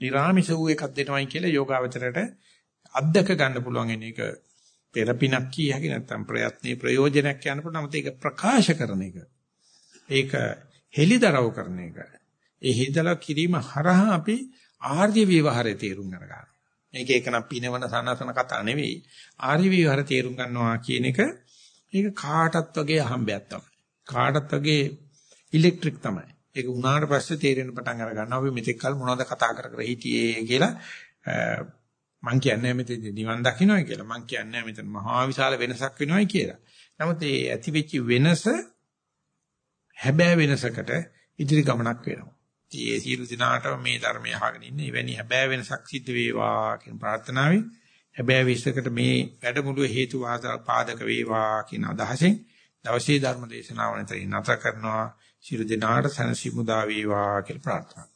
නිර්ආමිෂ වූ එකක් දෙනවයි කියලා යෝගාවචරයට අත්දක ගන්න පුළුවන් එන එක පෙරපිනක් කිය හැකි නැත්නම් ප්‍රයත්නයේ ප්‍රයෝජනයක් කියන්න පුළුවන්. නමුත් ඒක ප්‍රකාශ කරන එක. ඒක හෙලිදරව් කරන එක. ඒ හිතලා කිරීම හරහා අපි ආර්ය විවහාරය තේරුම් ගන්නවා. මේක එකනම් පිනවන සනසන කතා නෙවෙයි. ආර්ය විවහාර තේරුම් ගන්නවා කියන එක ඒක කාටත් වගේ අහම්බයක් තමයි. කාටත් වගේ ඉලෙක්ට්‍රික් තමයි. ඒක උනාට පස්සේ තේරෙන පටන් අර ගන්නවා අපි මෙතෙක් කල මොනවද කතා කර කර හිටියේ කියලා. මං කියන්නේ මෙතන නිවන් දකින්නයි කියලා. මං කියන්නේ මෙතන මහා විශාල වෙනසක් වෙනවයි කියලා. නමුත් ඒ ඇති වෙච්ච වෙනස හැබෑ වෙනසකට ඉදිරි ගමනක් වෙනවා. ඒ සියලු දිනාටම මේ ධර්මය අහගෙන ඉන්න එවැනි හැබෑ වෙනසක් සිද්ධ වේවා කියන ප්‍රාර්ථනාවයි. හැබෑ විශ්සකට මේ වැඩමුළුවේ හේතු පාදක වේවා කියන අදහසෙන් දවසේ ධර්ම දේශනාව නැතරින් නැතර කරනවා. සියලු දිනාට සනසි මුදා වේවා කියලා ප්‍රාර්ථනා